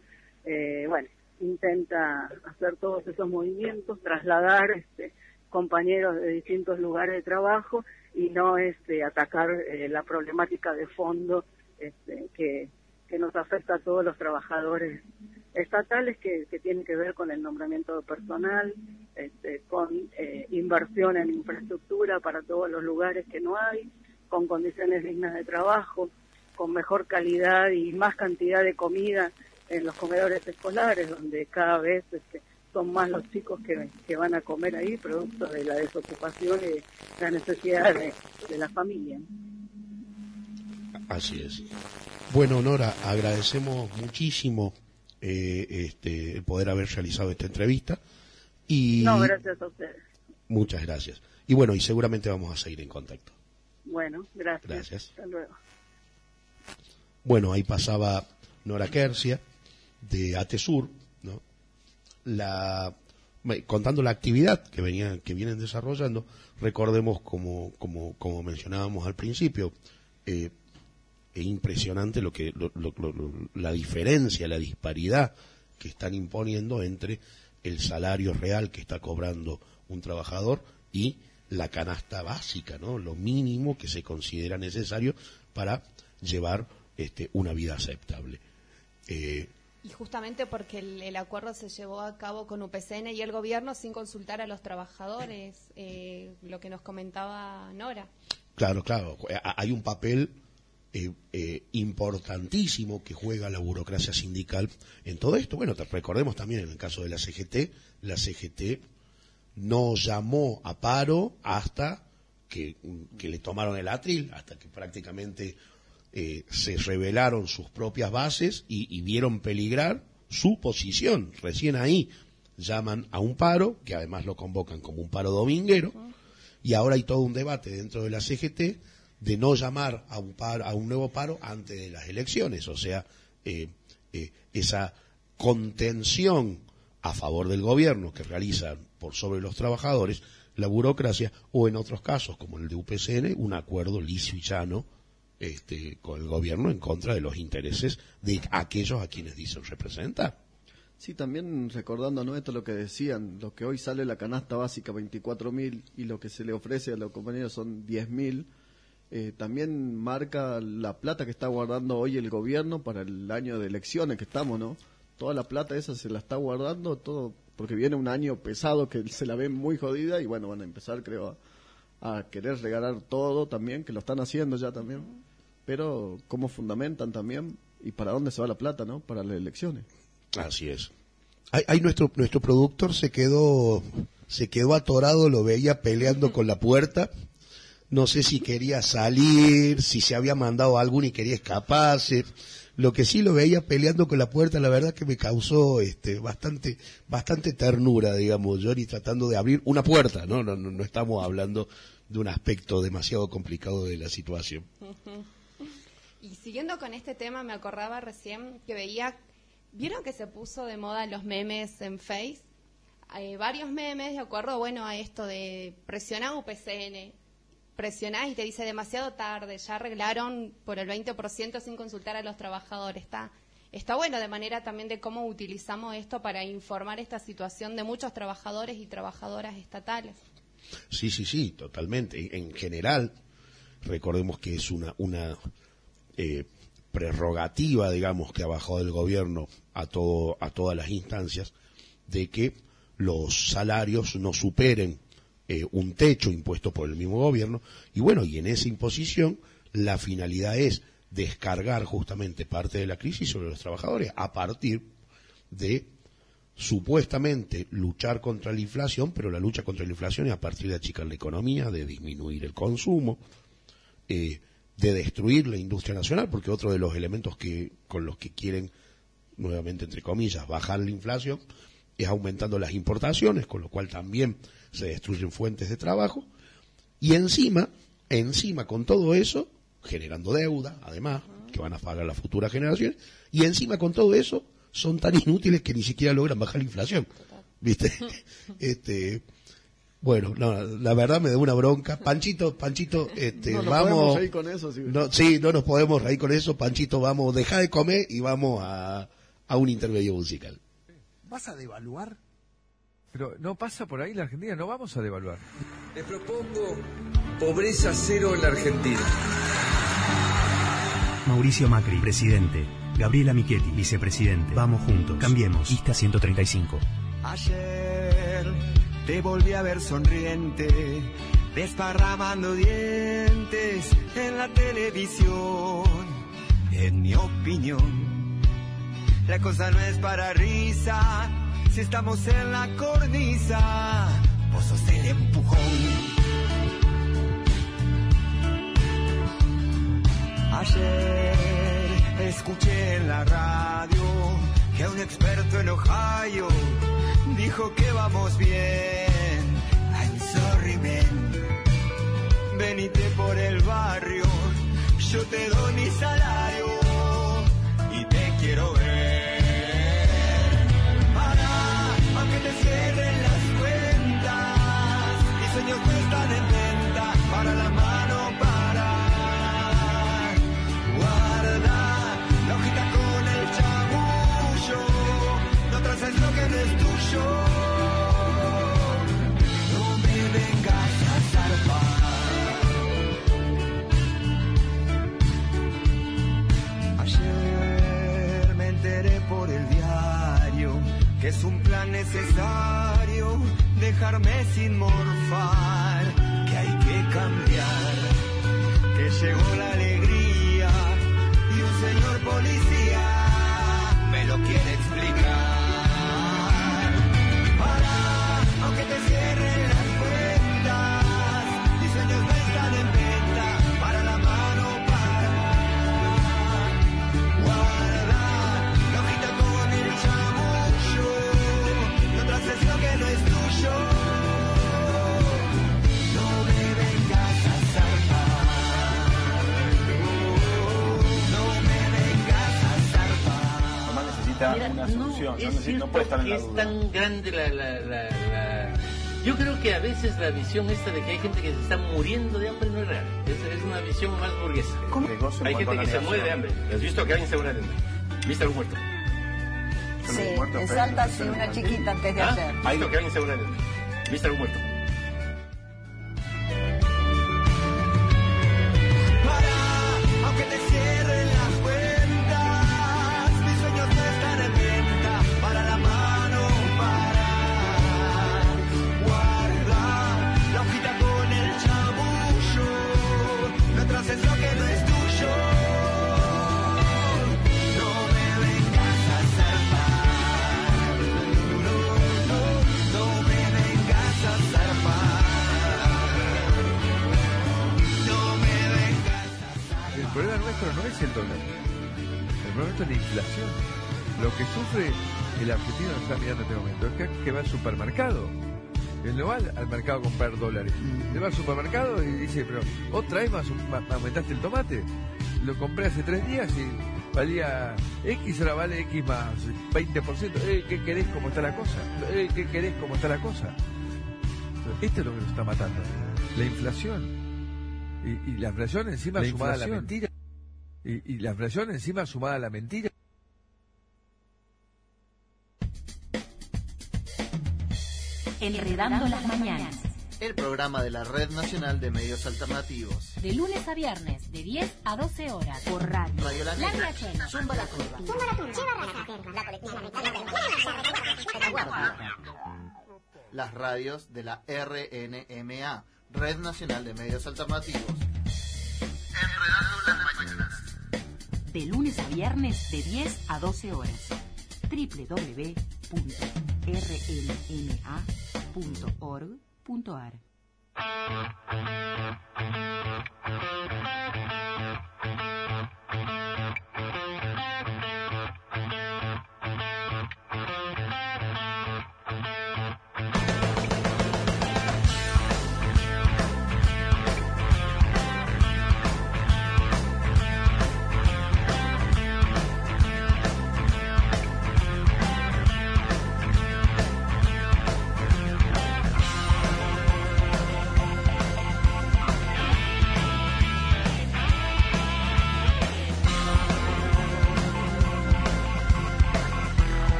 Speaker 13: eh, bueno, intenta hacer todos esos movimientos, trasladar este, compañeros de distintos lugares de trabajo y no este, atacar eh, la problemática de fondo este, que, que nos afecta a todos los trabajadores estatales que, que tienen que ver con el nombramiento de personal, este, con eh, inversión en infraestructura para todos los lugares que no hay, con condiciones dignas de trabajo, con mejor calidad y más cantidad de comida en los comedores escolares, donde cada vez este, son más los chicos que, que van a comer ahí, producto de la desocupación y la necesidad de, de la familia.
Speaker 1: Así es. Bueno, Nora, agradecemos muchísimo eh, este, el poder haber realizado esta entrevista y
Speaker 13: No, gracias a ustedes.
Speaker 1: muchas gracias. Y bueno, y seguramente vamos a seguir en contacto.
Speaker 13: Bueno, gracias.
Speaker 1: Gracias.
Speaker 13: Hasta luego.
Speaker 1: Bueno, ahí pasaba Nora Kersia de Atesur, ¿no? La contando la actividad que venía, que vienen desarrollando, recordemos como, como, como mencionábamos al principio, eh, es impresionante lo que, lo- la diferencia, la disparidad que están imponiendo entre el salario real que está cobrando un trabajador y la canasta básica, ¿no? Lo mínimo que se considera necesario para llevar este, una vida aceptable. Eh,
Speaker 3: Y justamente porque el, acuerdo se llevó a cabo con UPCN y el gobierno sin consultar a los trabajadores, eh, lo que nos comentaba Nora.
Speaker 1: Claro, claro. Ha- Hay un papel eh, eh, importantísimo que juega la burocracia sindical en todo esto. Bueno, te- recordemos también en el caso de la CGT, la CGT no llamó a paro hasta que, que le tomaron el atril, hasta que prácticamente eh, se revelaron sus propias bases y, vieron peligrar su posición. Recién ahí llaman a un paro, que además lo convocan como un paro dominguero, y ahora hay todo un debate dentro de la CGT de no llamar a un, paro- a un nuevo paro antes de las elecciones, o sea, eh, eh, esa contención a favor del gobierno que realizan por sobre los trabajadores la burocracia o en otros casos como el de UPCN un acuerdo liso y llano este, con el gobierno en contra de los intereses de aquellos a quienes dicen representar.
Speaker 4: Sí, también recordando ¿no? esto lo que decían, lo que hoy sale la canasta básica 24 mil y lo que se le ofrece a los compañeros son 10 mil, eh, también marca la plata que está guardando hoy el gobierno para el año de elecciones que estamos, ¿no? Toda la plata esa se la está guardando, todo porque viene un año pesado que se la ve muy jodida y bueno, van a empezar creo a, a querer regalar todo también, que lo están haciendo ya también, pero cómo fundamentan también y para dónde se va la plata, ¿no? Para las elecciones.
Speaker 1: Así es. Ahí, nuestro, nuestro productor se quedó, se quedó atorado, lo veía peleando con la puerta. No sé si quería salir, si se había mandado alguno y quería escaparse. Lo que sí lo veía peleando con la puerta, la verdad que me causó este, bastante, bastante ternura, digamos, Johnny tratando de abrir una puerta, ¿no? No, no, no estamos hablando de un aspecto demasiado complicado de la situación.
Speaker 3: Ujú. <laughs> Y siguiendo con este tema, me acordaba recién que veía, ¿vieron que se puso de moda los memes en Face? Hay varios memes de acuerdo, bueno, a esto de presionar UPCN, presionás y te dice demasiado tarde, ya arreglaron por el 20% sin consultar a los trabajadores. Está, está bueno de manera también de cómo utilizamos esto para informar esta situación de muchos trabajadores y trabajadoras estatales.
Speaker 1: Sí, sí, sí, totalmente. En general, recordemos que es una, una eh, prerrogativa, digamos, que ha bajado gobierno a, todo, a todas las instancias, de que los salarios no superen eh, un techo impuesto por el mismo gobierno. Y bueno, y en esa imposición, la finalidad es descargar justamente parte de la crisis sobre los trabajadores a partir de supuestamente luchar contra la inflación, pero la lucha contra la inflación es a partir de achicar la economía, de disminuir el consumo, eh, de destruir la industria nacional, porque otro de los elementos que con los que quieren, nuevamente entre comillas, bajar la inflación es aumentando las importaciones, con lo cual también se destruyen fuentes de trabajo, y encima, encima con todo eso, generando deuda, además, que van a pagar las futuras generaciones, y encima con todo eso, son tan inútiles que ni siquiera logran bajar la inflación. ¿Viste? <laughs> este, bueno, no, la verdad me da una bronca. Panchito, Panchito, este,
Speaker 4: No nos
Speaker 1: vamos.
Speaker 4: podemos reír con eso, sí.
Speaker 1: No, sí, no nos podemos reír con eso. Panchito, vamos, deja de comer y vamos a, a un intermedio musical.
Speaker 14: ¿Vas a devaluar? Pero no pasa por ahí la Argentina, no vamos a devaluar.
Speaker 15: Les propongo pobreza cero en la Argentina.
Speaker 16: Mauricio Macri, presidente. Gabriela Michetti, vicepresidente. Vamos juntos. Cambiemos. Lista 135.
Speaker 17: Ayer te volví a ver sonriente, desparramando dientes en la televisión. En mi opinión, la cosa no es para risa, si estamos en la cornisa, vos sos el empujón. Ayer escuché en la radio que un experto en Ohio dijo que vamos bien. I'm sorry, man. Venite por el barrio, yo te doy mi salario que es un plan necesario dejarme sin morfar, que hay que cambiar, que llegó la alegría y un señor policía me lo quiere
Speaker 18: necesita
Speaker 19: Mira,
Speaker 18: una solución, no,
Speaker 19: es
Speaker 18: necesita- no puede estar en
Speaker 19: que
Speaker 18: la
Speaker 19: es
Speaker 18: duda.
Speaker 19: tan grande la, la, la, la- Yo creo que a veces la visión esta de que hay gente que se está muriendo de hambre no es real. Es, es una visión más burguesa.
Speaker 18: En
Speaker 19: Hay gente que se muere de hambre. ¿Has visto que alguien se muere de hambre? ¿Viste algún muerto?
Speaker 20: Sí, en Salta sí, una chiquita antes de
Speaker 19: ¿Ah?
Speaker 20: ayer.
Speaker 19: ¿Has visto que alguien se muere de hambre? ¿Viste algún muerto?
Speaker 17: Es
Speaker 14: la inflación. Lo que sufre el argentino que está mirando en este momento es que, que va al supermercado. Él no va al, mercado a comprar dólares. Él va al supermercado y dice, pero otra vez más, aumentaste el tomate. Lo compré hace tres días y valía X, ahora vale X más 20%. Eh, ¿Qué querés cómo está la cosa? Eh, ¿Qué querés cómo está la cosa? Esto es lo que nos está matando. La inflación. Y, y la inflación encima
Speaker 21: La
Speaker 14: sumada a la
Speaker 21: inflación.
Speaker 14: mentira. Y, y la inflación encima sumada a la mentira.
Speaker 6: Enredando las mañanas.
Speaker 7: El programa de la Red Nacional de Medios Alternativos.
Speaker 6: De lunes a viernes, de 10 a 12 horas. Por radio.
Speaker 7: Radio La
Speaker 6: La
Speaker 7: Negra.
Speaker 6: Riachuelo.
Speaker 7: Zumba la curva. Las radios de la RNMA, Red Nacional de Medios Alternativos. Enredando las mañanas.
Speaker 6: De lunes a viernes, de 10 a 12 horas. www.rnma.org.ar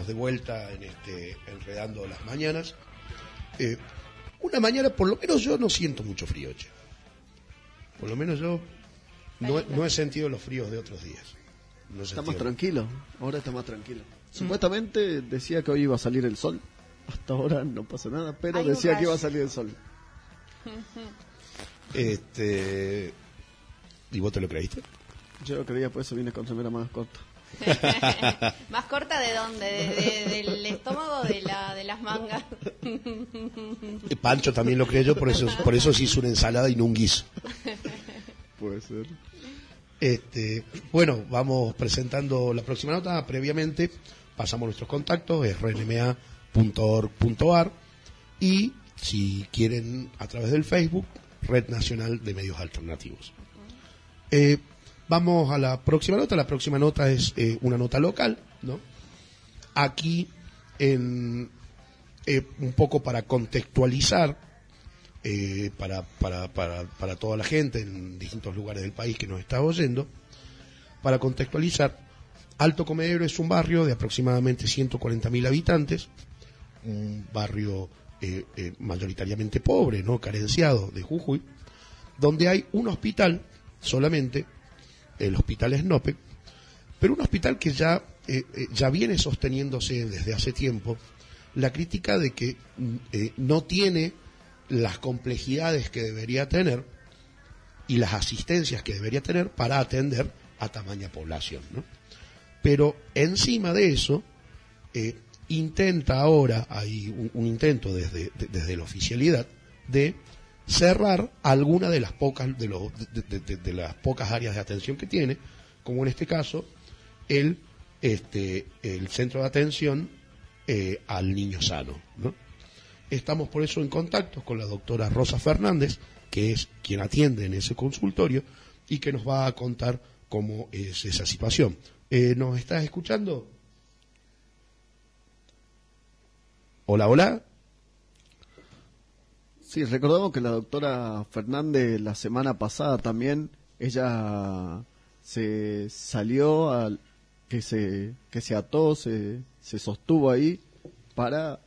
Speaker 1: estamos de vuelta en este Enredando las Mañanas. Eh, una mañana, por lo menos yo no siento mucho frío, che. Por lo menos yo no, he- no he sentido los fríos de otros días. No
Speaker 4: más tranquilo, ahora está más tranquilo. Supuestamente decía que hoy iba a salir el sol. Hasta ahora no pasa nada, pero
Speaker 3: Hay
Speaker 4: decía que iba a salir el sol. <laughs>
Speaker 1: Este, ¿Y vos te lo creíste?
Speaker 4: Yo lo creía, por eso vine con remera más corta. <laughs>
Speaker 3: ¿Más corta de dónde? De- de- ¿Del estómago o de, la, de las mangas?
Speaker 1: Pancho también lo creyó, por eso, por eso se hizo una ensalada y no un guiso.
Speaker 4: Puede ser.
Speaker 1: Este, bueno, vamos presentando la próxima nota. Previamente pasamos nuestros contactos, es rnma.org.ar y si quieren a través del Facebook, Red Nacional de Medios Alternativos. Eh, vamos a la próxima nota. La próxima nota es eh, una nota local, ¿no? Aquí, en, eh, un poco para contextualizar, eh, para, para, para, para toda la gente en distintos lugares del país que nos está oyendo, para contextualizar, Alto Comedero es un barrio de aproximadamente 140.000 habitantes, un barrio mayoritariamente pobre, no carenciado de Jujuy, donde hay un hospital solamente, el hospital Snope, pero un hospital que ya, eh, eh, ya viene sosteniéndose desde hace tiempo la crítica de que mm, eh, no tiene las complejidades que debería tener y las asistencias que debería tener para atender a tamaña población. ¿no? Pero encima de eso, intenta ahora, hay un, intento desde, de- desde la oficialidad, de cerrar alguna de las pocas de, los- de- las pocas áreas de atención que tiene, como en este caso el este el centro de atención eh, al niño sano. ¿no? Estamos por eso en contacto con la doctora Rosa Fernández, que es quien atiende en ese consultorio y que nos va a contar cómo es esa situación. Eh, ¿Nos estás escuchando? Hola, hola.
Speaker 4: Sí, recordamos que la doctora Fernández la semana pasada también, ella se salió, al, que, se, que se ató, se, se sostuvo ahí para,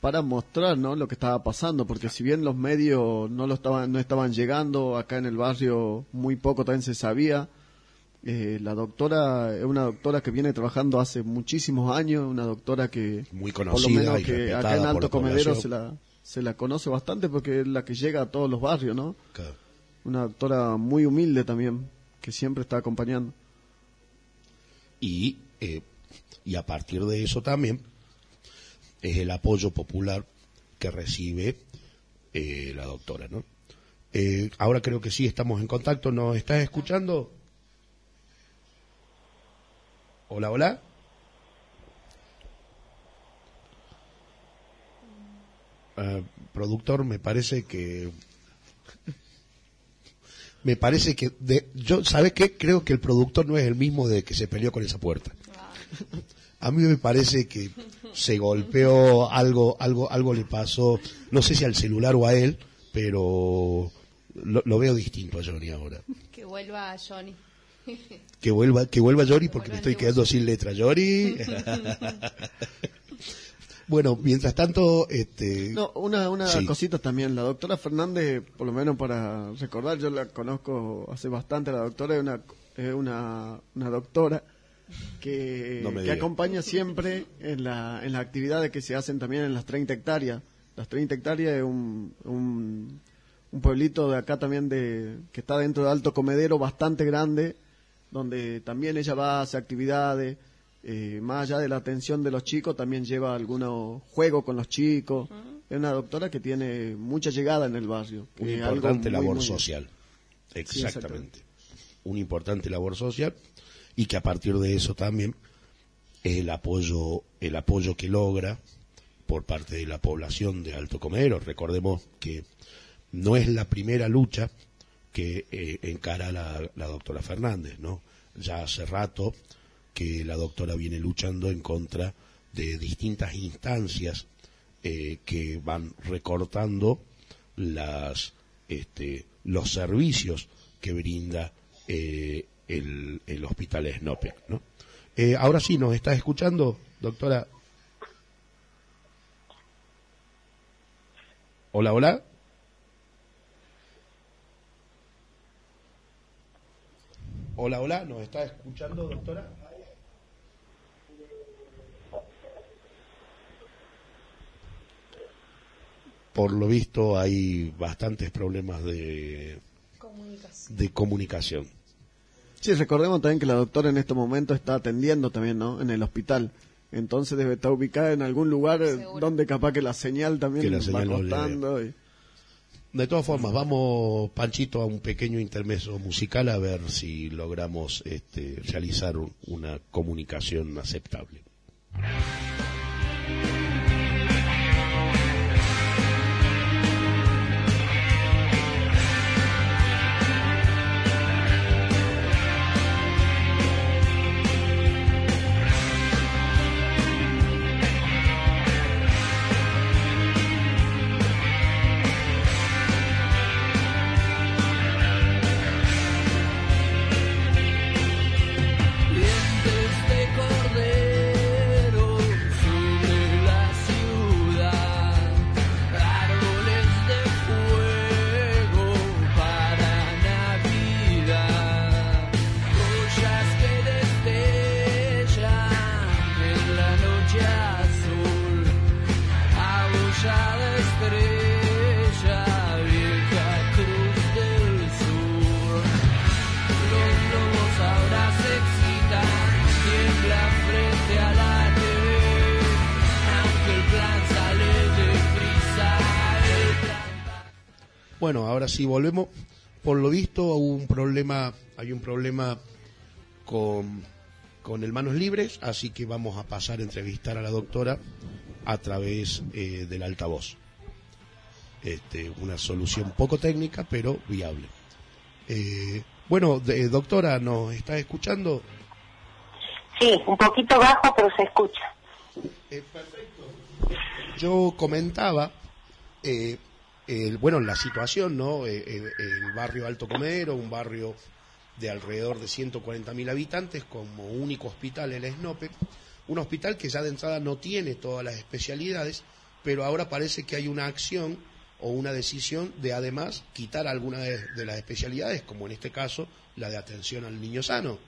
Speaker 4: para mostrar ¿no? lo que estaba pasando, porque si bien los medios no, lo estaban, no estaban llegando, acá en el barrio muy poco también se sabía, eh, la doctora es una doctora que viene trabajando hace muchísimos años, una doctora que
Speaker 1: Muy
Speaker 4: por lo
Speaker 1: conocida
Speaker 4: menos
Speaker 1: y
Speaker 4: que acá en Alto Comedero se la, se la conoce bastante porque es la que llega a todos los barrios, ¿no?
Speaker 1: Claro.
Speaker 4: Una doctora muy humilde también, que siempre está acompañando.
Speaker 1: y, eh, y a partir de eso también es el apoyo popular que recibe eh, la doctora, ¿no? Eh, ahora creo que sí estamos en contacto. ¿Nos estás escuchando? Hola, hola. Eh, productor, me parece que me parece que de, yo sabes qué creo que el productor no es el mismo de que se peleó con esa puerta. A mí me parece que se golpeó algo algo algo le pasó no sé si al celular o a él pero lo, lo veo distinto a Johnny ahora.
Speaker 3: Que vuelva Johnny.
Speaker 1: que vuelva que vuelva Jory porque me estoy quedando sin letra Jory <laughs> bueno mientras tanto este
Speaker 4: No, una, una
Speaker 1: Sí.
Speaker 4: cosita también. La doctora Fernández, por lo menos para recordar, yo la conozco hace bastante. La doctora es una, es una, una doctora que,
Speaker 1: No
Speaker 4: que acompaña siempre en, la, en las actividades que se hacen también en las 30 hectáreas. Las 30 hectáreas es un, un, un pueblito de acá también de, que está dentro de Alto Comedero bastante grande, donde también ella va a hacer actividades. Eh, más allá de la atención de los chicos, también lleva algunos juegos con los chicos. Es una doctora que tiene mucha llegada en el barrio.
Speaker 1: una importante
Speaker 4: muy,
Speaker 1: labor
Speaker 4: muy-
Speaker 1: social.
Speaker 4: Sí,
Speaker 1: Exactamente. una importante labor social y que a partir de eso también es el apoyo, el apoyo que logra por parte de la población de Alto Comedero. Recordemos que no es la primera lucha que eh, encara la, la doctora Fernández, ¿no? Ya hace rato que la doctora viene luchando en contra de distintas instancias eh, que van recortando las este, los servicios que brinda eh, el, hospital Snopec, ¿no? Eh, ahora sí, ¿nos está escuchando, doctora? Hola, hola. Hola, hola, ¿nos está escuchando, doctora? Por lo visto hay bastantes problemas de, de comunicación.
Speaker 4: Sí, recordemos también que la doctora en este momento está atendiendo también, ¿no? En el hospital. Entonces debe estar ubicada en algún lugar eh, donde capaz que la señal también
Speaker 1: Que la
Speaker 4: va
Speaker 1: señal no llegue.
Speaker 4: cortando. y-
Speaker 1: De todas formas, vamos, Panchito, a un pequeño intermeso musical a ver si logramos este, realizar un- una comunicación aceptable. Sí volvemos. Por lo visto hubo un problema, hay un problema con, con el manos libres, así que vamos a pasar a entrevistar a la doctora a través eh, del altavoz. Este, una solución poco técnica, pero viable. Eh, bueno, de- doctora, ¿nos está escuchando?
Speaker 18: Sí, un poquito bajo, pero se escucha.
Speaker 1: Yo comentaba, bueno, la situación, ¿no? Eh, el, el barrio Alto Comero, un barrio de alrededor de 140.000 habitantes, como único hospital el SNOPE, un hospital que ya de entrada no tiene todas las especialidades, pero ahora parece que hay una acción o una decisión de además quitar algunas de, de las especialidades, como en este caso la de atención al niño sano.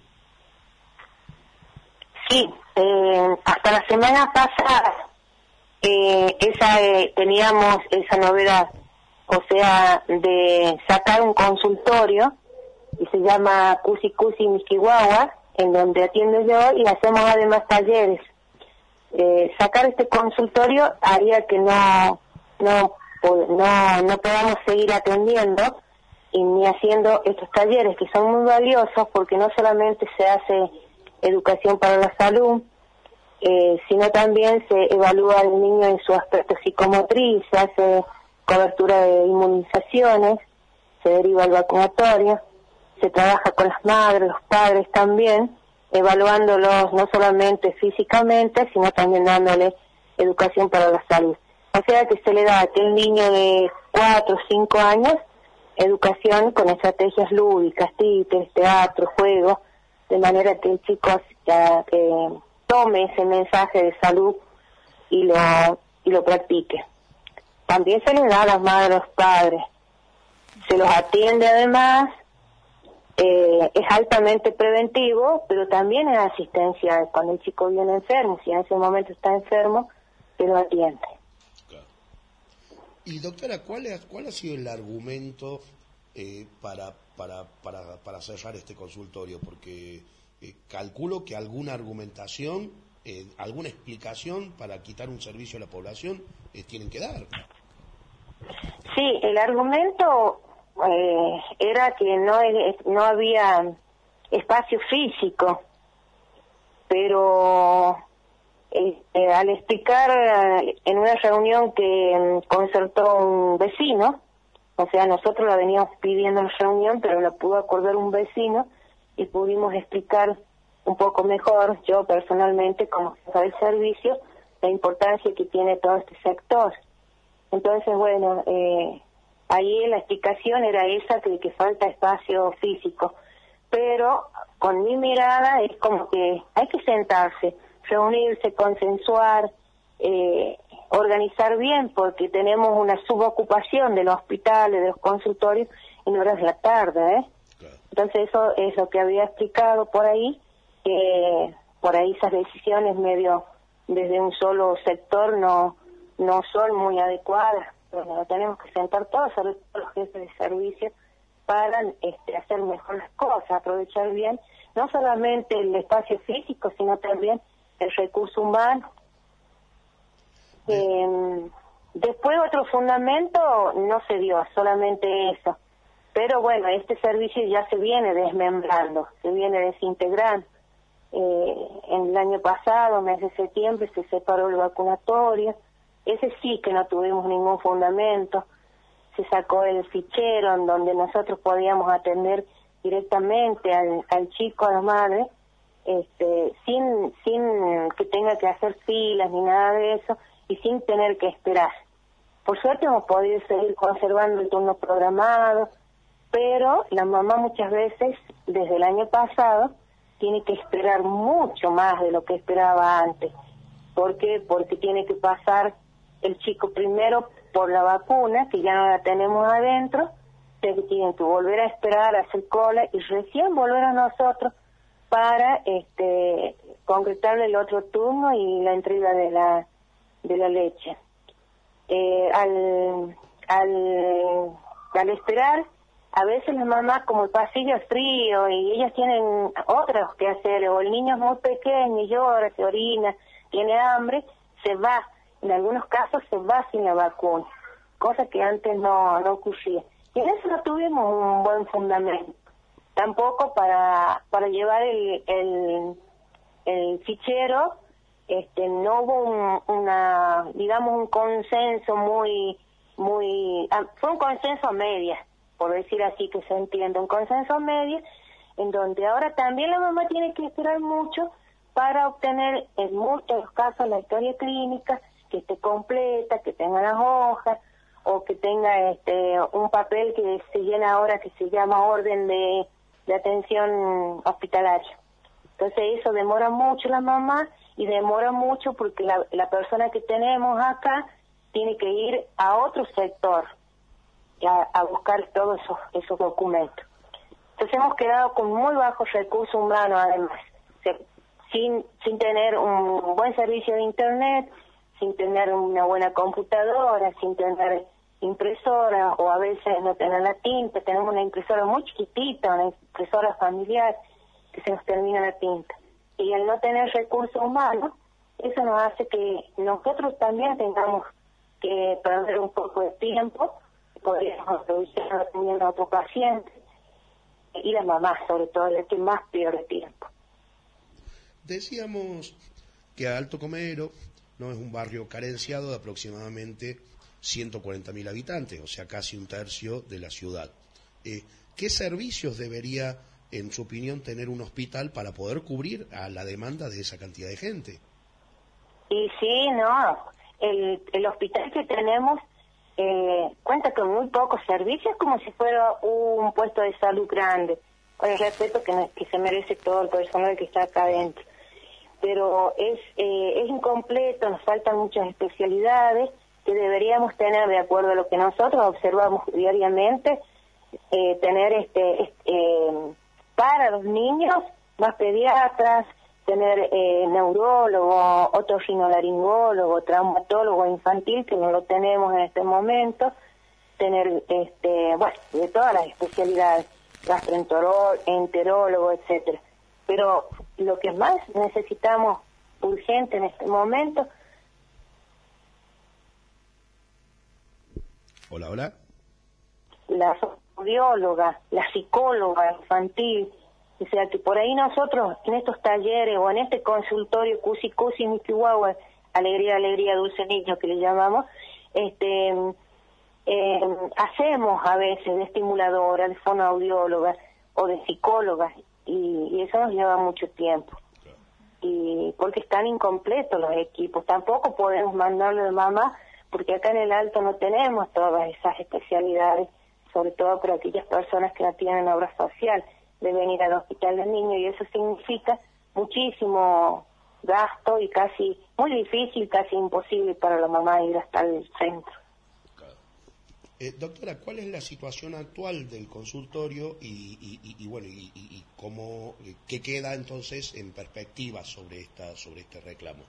Speaker 18: Sí, eh, hasta la semana pasada eh, esa eh, teníamos esa novedad, o sea, de sacar un consultorio y se llama Cusi Cusi Michihuahua, en donde atiendo yo y hacemos además talleres. Eh, sacar este consultorio haría que no no no no podamos seguir atendiendo y ni haciendo estos talleres que son muy valiosos porque no solamente se hace educación para la salud, eh, sino también se evalúa al niño en su aspecto psicomotriz, se hace cobertura de inmunizaciones, se deriva el vacunatorio, se trabaja con las madres, los padres también, evaluándolos no solamente físicamente, sino también dándole educación para la salud. O sea que se le da a aquel niño de 4 o 5 años educación con estrategias lúdicas, títeres, teatro, juego, de manera que el chico eh, tome ese mensaje de salud y lo, y lo practique. También se le da a las madres, a los padres. Se los atiende además, eh, es altamente preventivo, pero también es asistencia cuando el chico viene enfermo, si en ese momento está enfermo, se lo atiende.
Speaker 1: Y doctora, ¿cuál, es, cuál ha sido el argumento eh, para, para, para, para cerrar este consultorio? Porque eh, calculo que alguna argumentación, eh, alguna explicación para quitar un servicio a la población eh, tienen que dar.
Speaker 18: Sí, el argumento eh, era que no, no había espacio físico, pero este, al explicar eh, en una reunión que mm, concertó un vecino, o sea, nosotros la veníamos pidiendo en reunión, pero la pudo acordar un vecino y pudimos explicar un poco mejor, yo personalmente como jefa del servicio, la importancia que tiene todo este sector. Entonces, bueno, eh, ahí la explicación era esa, que, que falta espacio físico. Pero con mi mirada es como que hay que sentarse, reunirse, consensuar, eh, organizar bien, porque tenemos una subocupación de los hospitales, de los consultorios en horas de la tarde, ¿eh? Entonces eso es lo que había explicado por ahí, que por ahí esas decisiones medio desde un solo sector no no son muy adecuadas. Bueno, tenemos que sentar todos, sobre todo los jefes de servicio, para este, hacer mejor las cosas, aprovechar bien no solamente el espacio físico, sino también el recurso humano. Eh, Después otro fundamento no se dio, solamente eso. Pero bueno, este servicio ya se viene desmembrando, se viene desintegrando. Eh, en el año pasado, mes de septiembre, se separó el vacunatorio. Ese sí que no tuvimos ningún fundamento. Se sacó el fichero en donde nosotros podíamos atender directamente al, al chico, a la madre, este, sin, sin que tenga que hacer filas ni nada de eso y sin tener que esperar. Por suerte hemos podido seguir conservando el turno programado, pero la mamá muchas veces, desde el año pasado, tiene que esperar mucho más de lo que esperaba antes. ¿Por qué? Porque tiene que pasar el chico primero por la vacuna, que ya no la tenemos adentro, se tienen que volver a esperar, hacer cola y recién volver a nosotros para este concretarle el otro turno y la entrega de la de la leche. Eh, al, al, al esperar, a veces las mamás, como el pasillo es frío y ellas tienen otros que hacer, o el niño es muy pequeño y llora, se orina, tiene hambre, se va. En algunos casos se va sin la vacuna, cosa que antes no, no ocurría. Y en eso no tuvimos un buen fundamento. Tampoco para, para llevar el, el, el fichero, este, no hubo un, una, digamos, un consenso muy, muy, ah, fue un consenso a medias, por decir así que se entiende, un consenso a medias, en donde ahora también la mamá tiene que esperar mucho para obtener en muchos casos la historia clínica, que esté completa, que tenga las hojas, o que tenga este un papel que se llena ahora que se llama orden de, de atención hospitalaria. Entonces eso demora mucho la mamá y demora mucho porque la, la persona que tenemos acá tiene que ir a otro sector a, a buscar todos esos, esos documentos. Entonces hemos quedado con muy bajos recursos humanos además, sin, sin tener un buen servicio de internet, sin tener una buena computadora, sin tener impresora o a veces no tener la tinta, tenemos una impresora muy chiquitita, una impresora familiar que se nos termina la tinta. Y al no tener recursos humanos, eso nos hace que nosotros también tengamos que perder un poco de tiempo, podríamos atendiendo a otro paciente, y la mamá sobre todo, que más pierde tiempo.
Speaker 1: Decíamos que Alto Comero no es un barrio carenciado de aproximadamente 140.000 habitantes, o sea, casi un tercio de la ciudad. Eh, ¿Qué servicios debería, en su opinión, tener un hospital para poder cubrir a la demanda de esa cantidad de gente?
Speaker 18: Y sí, no, el, el hospital que tenemos eh, cuenta con muy pocos servicios, como si fuera un puesto de salud grande, con el respeto que, que se merece todo el personal que está acá adentro. Pero es, eh, es incompleto, nos faltan muchas especialidades que deberíamos tener, de acuerdo a lo que nosotros observamos diariamente, eh, tener este, este, eh, para los niños más pediatras, tener eh, neurólogo, otorrinolaringólogo, traumatólogo infantil, que no lo tenemos en este momento, tener, este, bueno, de todas las especialidades, gastroenterólogo, etcétera. Pero lo que más necesitamos urgente en este momento
Speaker 1: Hola, hola.
Speaker 18: la audióloga, la psicóloga infantil, o sea que por ahí nosotros en estos talleres o en este consultorio Cusi Cusi Mikiwawa, Alegría, Alegría, Dulce Niño que le llamamos, este eh, hacemos a veces de estimuladora, de fonoaudióloga o de psicóloga y, eso nos lleva mucho tiempo. Y porque están incompletos los equipos, tampoco podemos mandarlo de mamá porque acá en el Alto no tenemos todas esas especialidades, sobre todo para aquellas personas que no tienen obra social, deben ir al hospital del niño y eso significa muchísimo gasto y casi muy difícil, casi imposible para la mamá ir hasta el centro.
Speaker 1: Eh, doctora, ¿cuál es la situación actual del consultorio y, y- y- y, bueno y, y- cómo qué queda entonces en perspectiva sobre esta sobre este reclamo?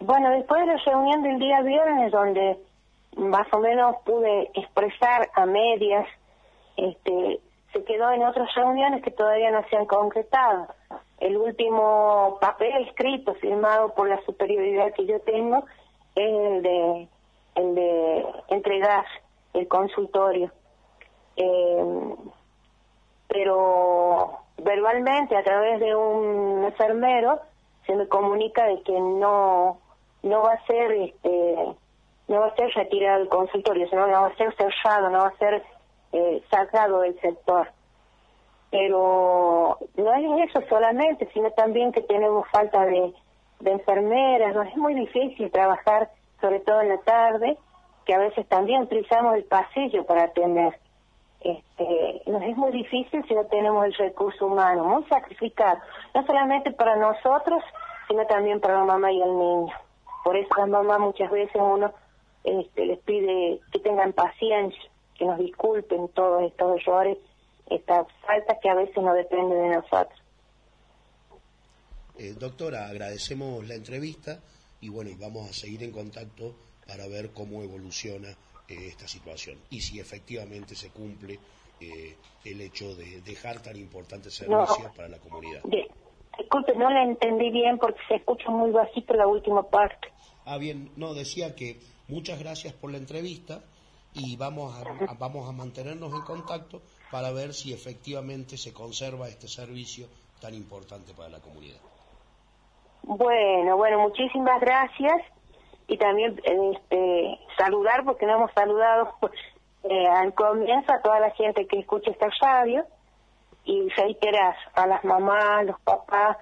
Speaker 18: Bueno, después de la reunión del día viernes, donde más o menos pude expresar a medias, este, se quedó en otras reuniones que todavía no se han concretado. El último papel escrito, firmado por la superioridad que yo tengo, es el de el de entregar el consultorio. Eh, pero verbalmente a través de un enfermero se me comunica de que no no va a ser este no va a ser retirado el consultorio sino que va a ser cerrado no va a ser eh, sacado del sector. Pero no es eso solamente sino también que tenemos falta de, de enfermeras no es muy difícil trabajar sobre todo en la tarde que a veces también utilizamos el pasillo para atender. Este, nos es muy difícil si no tenemos el recurso humano, muy sacrificado, no solamente para nosotros, sino también para la mamá y el niño. Por eso las mamás muchas veces uno este, les pide que tengan paciencia, que nos disculpen todos estos errores, estas faltas que a veces no dependen de nosotros.
Speaker 1: Eh, doctora, agradecemos la entrevista y bueno, y vamos a seguir en contacto para ver cómo evoluciona eh, esta situación y si efectivamente se cumple eh, el hecho de dejar tan importantes servicios para la comunidad.
Speaker 18: Bien. Disculpe, no la entendí bien porque se escucha muy bajito la última parte.
Speaker 1: Ah, bien, no, decía que muchas gracias por la entrevista y vamos a, vamos a mantenernos en contacto para ver si efectivamente se conserva este servicio tan importante para la comunidad.
Speaker 18: Bueno, bueno, muchísimas gracias. Y también este, saludar porque no hemos saludado <laughs> eh, al comienzo a toda la gente que escucha esta radio. Y reiterar a las mamás, los papás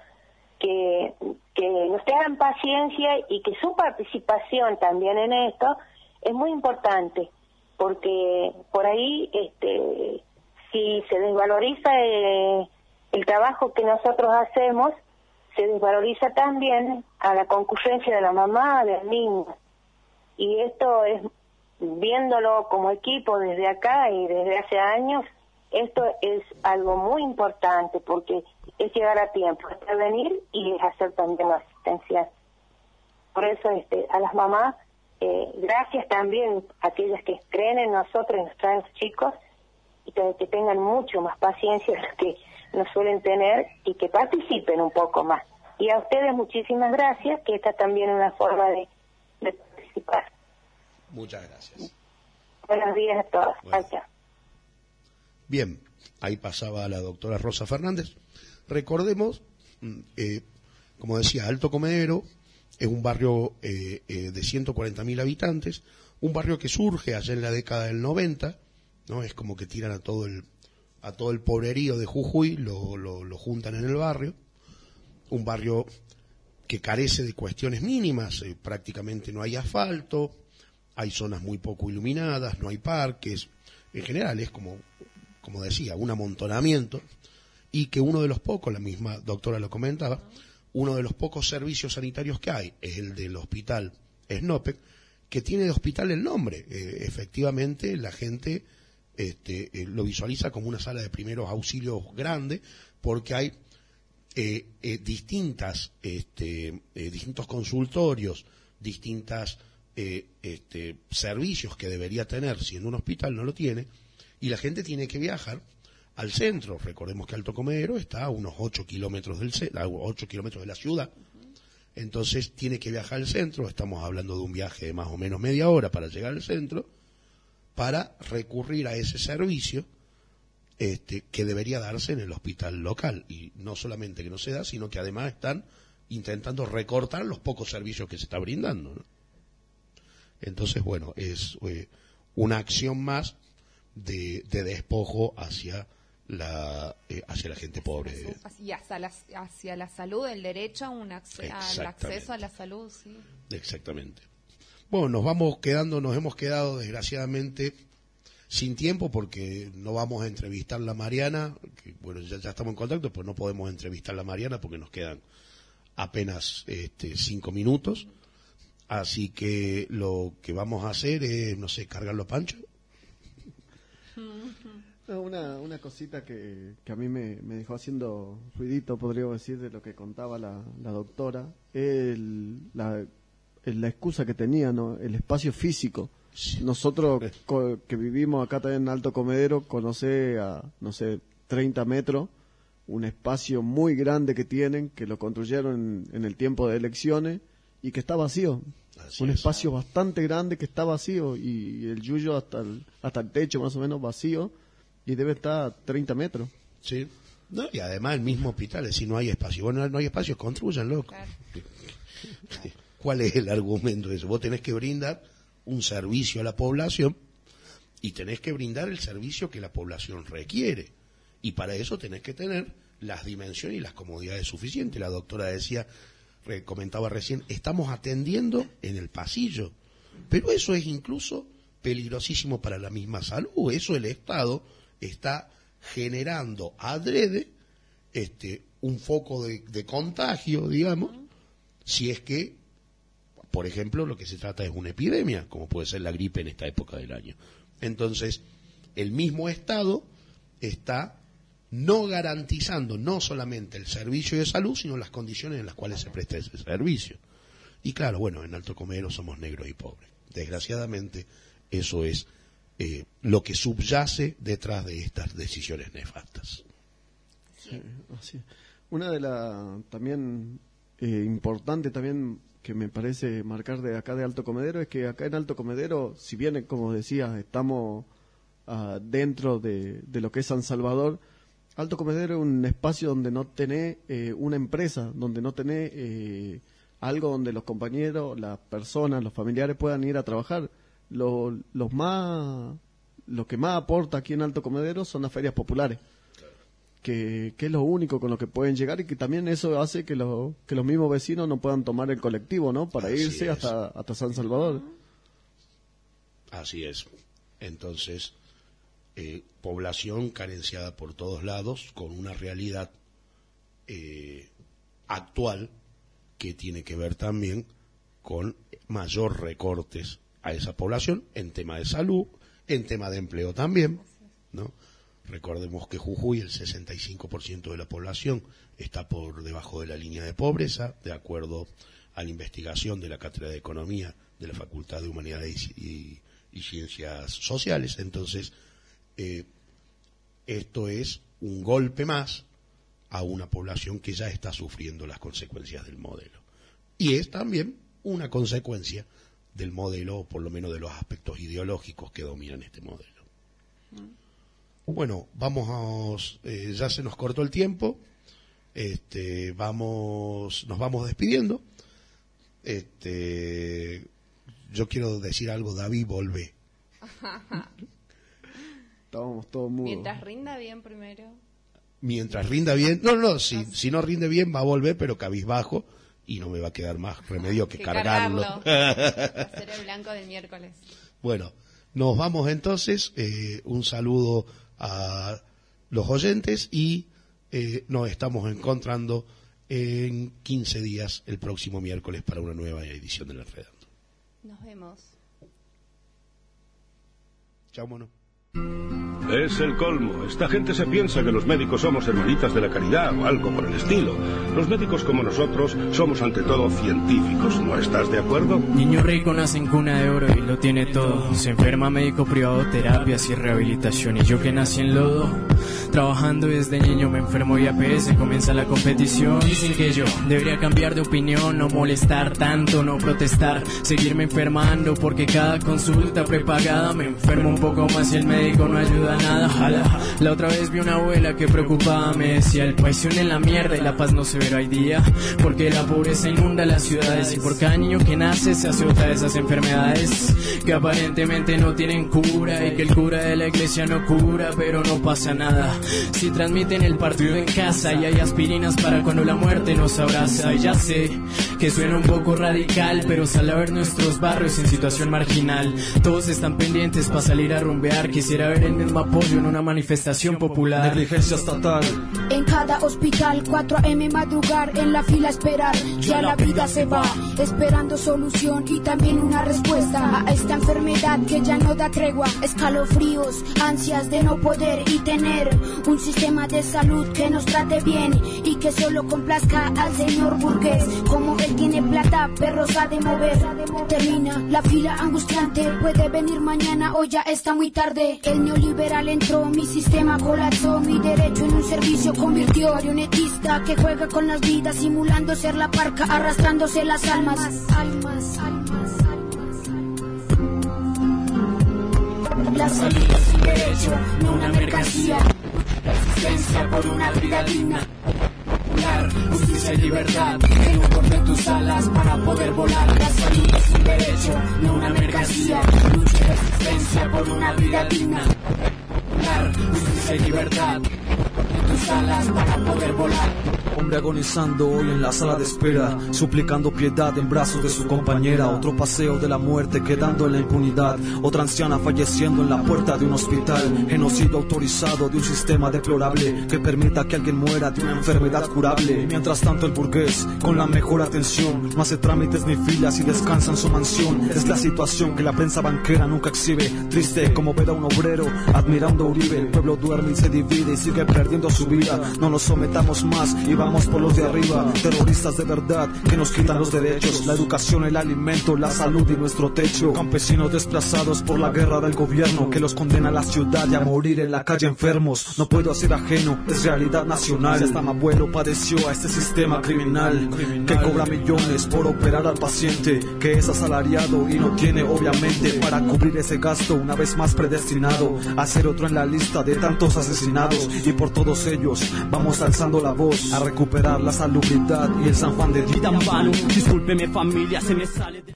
Speaker 18: que, que nos tengan paciencia y que su participación también en esto es muy importante porque por ahí este si se desvaloriza eh, el trabajo que nosotros hacemos se desvaloriza también a la concurrencia de la mamá, del niño. Y esto es, viéndolo como equipo desde acá y desde hace años, esto es algo muy importante porque es llegar a tiempo, es prevenir y es hacer también la asistencia. Por eso este, a las mamás, eh, gracias también a aquellas que creen en nosotros y nos traen los chicos y que, que tengan mucho más paciencia de lo que nos suelen tener y que participen un poco más. Y a ustedes muchísimas gracias, que esta también es una forma de, de participar.
Speaker 1: Muchas gracias.
Speaker 18: Buenos días a todos. Gracias.
Speaker 1: Bien, ahí pasaba la doctora Rosa Fernández. Recordemos, mm, eh, como decía, Alto Comedero es un barrio eh, eh, de 140.000 habitantes, un barrio que surge allá en la década del 90, ¿no? Es como que tiran a todo el, a todo el pobrerío de Jujuy, lo, lo, lo juntan en el barrio, un barrio que carece de cuestiones mínimas, eh, prácticamente no hay asfalto, hay zonas muy poco iluminadas, no hay parques, en general es como, como decía, un amontonamiento, y que uno de los pocos, la misma doctora lo comentaba, uno de los pocos servicios sanitarios que hay es el del hospital Snopek, que tiene de hospital el nombre. Eh, efectivamente, la gente este, eh, lo visualiza como una sala de primeros auxilios grande, porque hay eh, eh, distintas, este, distintos consultorios, distintas eh, este, servicios que debería tener si en un hospital no lo tiene, y la gente tiene que viajar al centro. Recordemos que Alto Comedero está a unos 8 kilómetros del ce- a 8 kilómetros de la ciudad. Entonces tiene que viajar al centro, estamos hablando de un viaje de más o menos media hora para llegar al centro, para recurrir a ese servicio este, que debería darse en el hospital local. Y no solamente que no se da, sino que además están intentando recortar los pocos servicios que se está brindando. ¿no? Entonces, bueno, es eh, una acción más de despojo hacia la, eh, hacia la gente pobre.
Speaker 3: Y hacia la, hacia la salud, el derecho a un acce- al acceso a la salud, sí.
Speaker 1: Exactamente. Bueno, nos vamos quedando, nos hemos quedado desgraciadamente sin tiempo porque no vamos a entrevistar a Mariana, que, bueno, ya, ya estamos en contacto, pues no podemos entrevistar a Mariana porque nos quedan apenas este, cinco minutos. Así que lo que vamos a hacer es, no sé, cargarlo a Pancho. <laughs>
Speaker 4: No, Una, una cosita que, que a mí me, me dejó haciendo ruidito, podríamos decir, de lo que contaba la, la doctora, el, la, el- la excusa que tenía, ¿no? el espacio físico. Nosotros co- que vivimos acá también en Alto Comedero, conoce a, no sé, 30 metros, un espacio muy grande que tienen, que lo construyeron en, en el tiempo de elecciones y que está vacío. un espacio bastante grande que está vacío y el yuyo hasta el, hasta el techo más o menos vacío y debe estar a 30 metros.
Speaker 1: Sí. No, y además el mismo hospital, es decir, no hay espacio. Bueno, no hay espacio, construyanlo. ¿Cuál es el argumento de eso? Vos tenés que brindar un servicio a la población y tenés que brindar el servicio que la población requiere. Y para eso tenés que tener las dimensiones y las comodidades suficientes. La doctora decía, comentaba recién, estamos atendiendo en el pasillo. Pero eso es incluso peligrosísimo para la misma salud. Eso el Estado está generando adrede este, un foco de, contagio, digamos, si es que, por ejemplo, lo que se trata es una epidemia, como puede ser la gripe en esta época del año. Entonces, el mismo Estado está no garantizando no solamente el servicio de salud, sino las condiciones en las cuales se presta ese servicio. Y claro, bueno, en Alto Comedero somos negros y pobres. Desgraciadamente, eso es eh, lo que subyace detrás de estas decisiones nefastas.
Speaker 4: Sí, así. Una de las también eh, importante también que me parece marcar de acá de Alto Comedero es que acá en Alto Comedero, si bien como decía estamos ah, dentro de, de lo que es San Salvador, Alto Comedero es un espacio donde no tenés eh, una empresa, donde no tenés eh, algo donde los compañeros, las personas, los familiares puedan ir a trabajar. Lo, los más, lo que más aporta aquí en Alto Comedero son las ferias populares que, que es lo único con lo que pueden llegar y que también eso hace que, lo- que los mismos vecinos no puedan tomar el colectivo, ¿no? Para
Speaker 1: Así
Speaker 4: irse
Speaker 1: es.
Speaker 4: hasta, hasta San Salvador.
Speaker 1: Así es. Entonces, eh, población carenciada por todos lados, con una realidad eh, actual que tiene que ver también con mayor recortes a esa población en tema de salud, en tema de empleo también. Recordemos que Jujuy, el 65% de la población está por debajo de la línea de pobreza, de acuerdo a la investigación de la Cátedra de Economía de la Facultad de Humanidades y, y Ciencias Sociales. Entonces, eh, esto es un golpe más a una población que ya está sufriendo las consecuencias del modelo. Y es también una consecuencia del modelo, o por lo menos de los aspectos ideológicos que dominan este modelo. Bueno, vamos, a- eh, ya se nos cortó el tiempo, este, vamos, nos vamos despidiendo. Este, yo quiero decir algo, David, volvé. <laughs>
Speaker 4: Estábamos todos mudos.
Speaker 3: Mientras rinda bien primero.
Speaker 1: Mientras rinda bien, no, no, si, si no rinde bien va a volver, pero cabizbajo y no me va a quedar más remedio que,
Speaker 3: Que
Speaker 1: cargarlo.
Speaker 3: cargarlo. <laughs> Ser el blanco del miércoles.
Speaker 1: Bueno, nos vamos entonces. eh, un saludo a los oyentes y eh, nos estamos encontrando en 15 días el próximo miércoles para una nueva edición del Enredando.
Speaker 3: Nos vemos.
Speaker 1: Chao, mono.
Speaker 21: Es el colmo. Esta gente se piensa que los médicos somos hermanitas de la caridad o algo por el estilo. Los médicos como nosotros somos ante todo científicos. ¿No estás de acuerdo?
Speaker 22: Niño rico nace en cuna de oro y lo tiene todo. Se enferma, médico privado, terapias y rehabilitación. Y yo que nací en lodo, trabajando desde niño me enfermo y APS comienza la competición. Dicen que yo debería cambiar de opinión, no molestar tanto, no protestar, seguirme enfermando porque cada consulta prepagada me enfermo un poco más y el médico no ayuda a nada. La otra vez vi una abuela que preocupada me decía el país en la mierda y la paz no se verá hoy día porque la pobreza inunda las ciudades y por cada niño que nace se azota de esas enfermedades que aparentemente no tienen cura y que el cura de la iglesia no cura pero no pasa nada si transmiten el partido en casa y hay aspirinas para cuando la muerte nos abraza. Y ya sé que suena un poco radical pero sal a ver nuestros barrios en situación marginal. Todos están pendientes para salir a rumbear. Quisiera ver el mismo apoyo en una manifestación popular.
Speaker 23: Negligencia estatal.
Speaker 24: En cada hospital, 4 a.m. madrugar, en la fila esperar, ya la vida se va, esperando solución y también una respuesta a esta enfermedad que ya no da tregua, escalofríos, ansias de no poder y tener un sistema de salud que nos trate bien y que solo complazca al señor burgués, como él tiene plata, perros ha de mover, termina la fila angustiante, puede venir mañana o ya está muy tarde, el neoliberal entró, mi sistema colapsó, mi derecho en un servicio convirtió marionetista que juega con las vidas simulando ser la parca arrastrándose las almas la salud es derecho no una mercancía resistencia por una vida digna. Justicia y libertad que no corte tus alas para poder volar. La salud es derecho no una mercancía lucha y resistencia por una vida digna. Justicia y libertad
Speaker 25: Hombre agonizando hoy en la sala de espera, suplicando piedad en brazos de su compañera. Otro paseo de la muerte quedando en la impunidad. Otra anciana falleciendo en la puerta de un hospital. Genocidio autorizado de un sistema deplorable que permita que alguien muera de una enfermedad curable. Mientras tanto, el burgués, con la mejor atención, no hace trámites ni filas y descansa en su mansión. Es la situación que la prensa banquera nunca exhibe. Triste como ver a un obrero admirando a Uribe. El pueblo duerme y se divide y sigue perdiendo su No nos sometamos más y vamos por los de arriba, terroristas de verdad que nos quitan los derechos, la educación, el alimento, la salud y nuestro techo. Campesinos desplazados por la guerra del gobierno que los condena a la ciudad y a morir en la calle enfermos. No puedo ser ajeno, es realidad nacional. Hasta mi abuelo padeció a este sistema criminal que cobra millones por operar al paciente que es asalariado y no tiene obviamente para cubrir ese gasto una vez más predestinado a ser otro en la lista de tantos asesinados y por todos ellos. Vamos alzando la voz a recuperar la salubridad y el San Juan de
Speaker 26: vano, discúlpeme familia, se me sale de...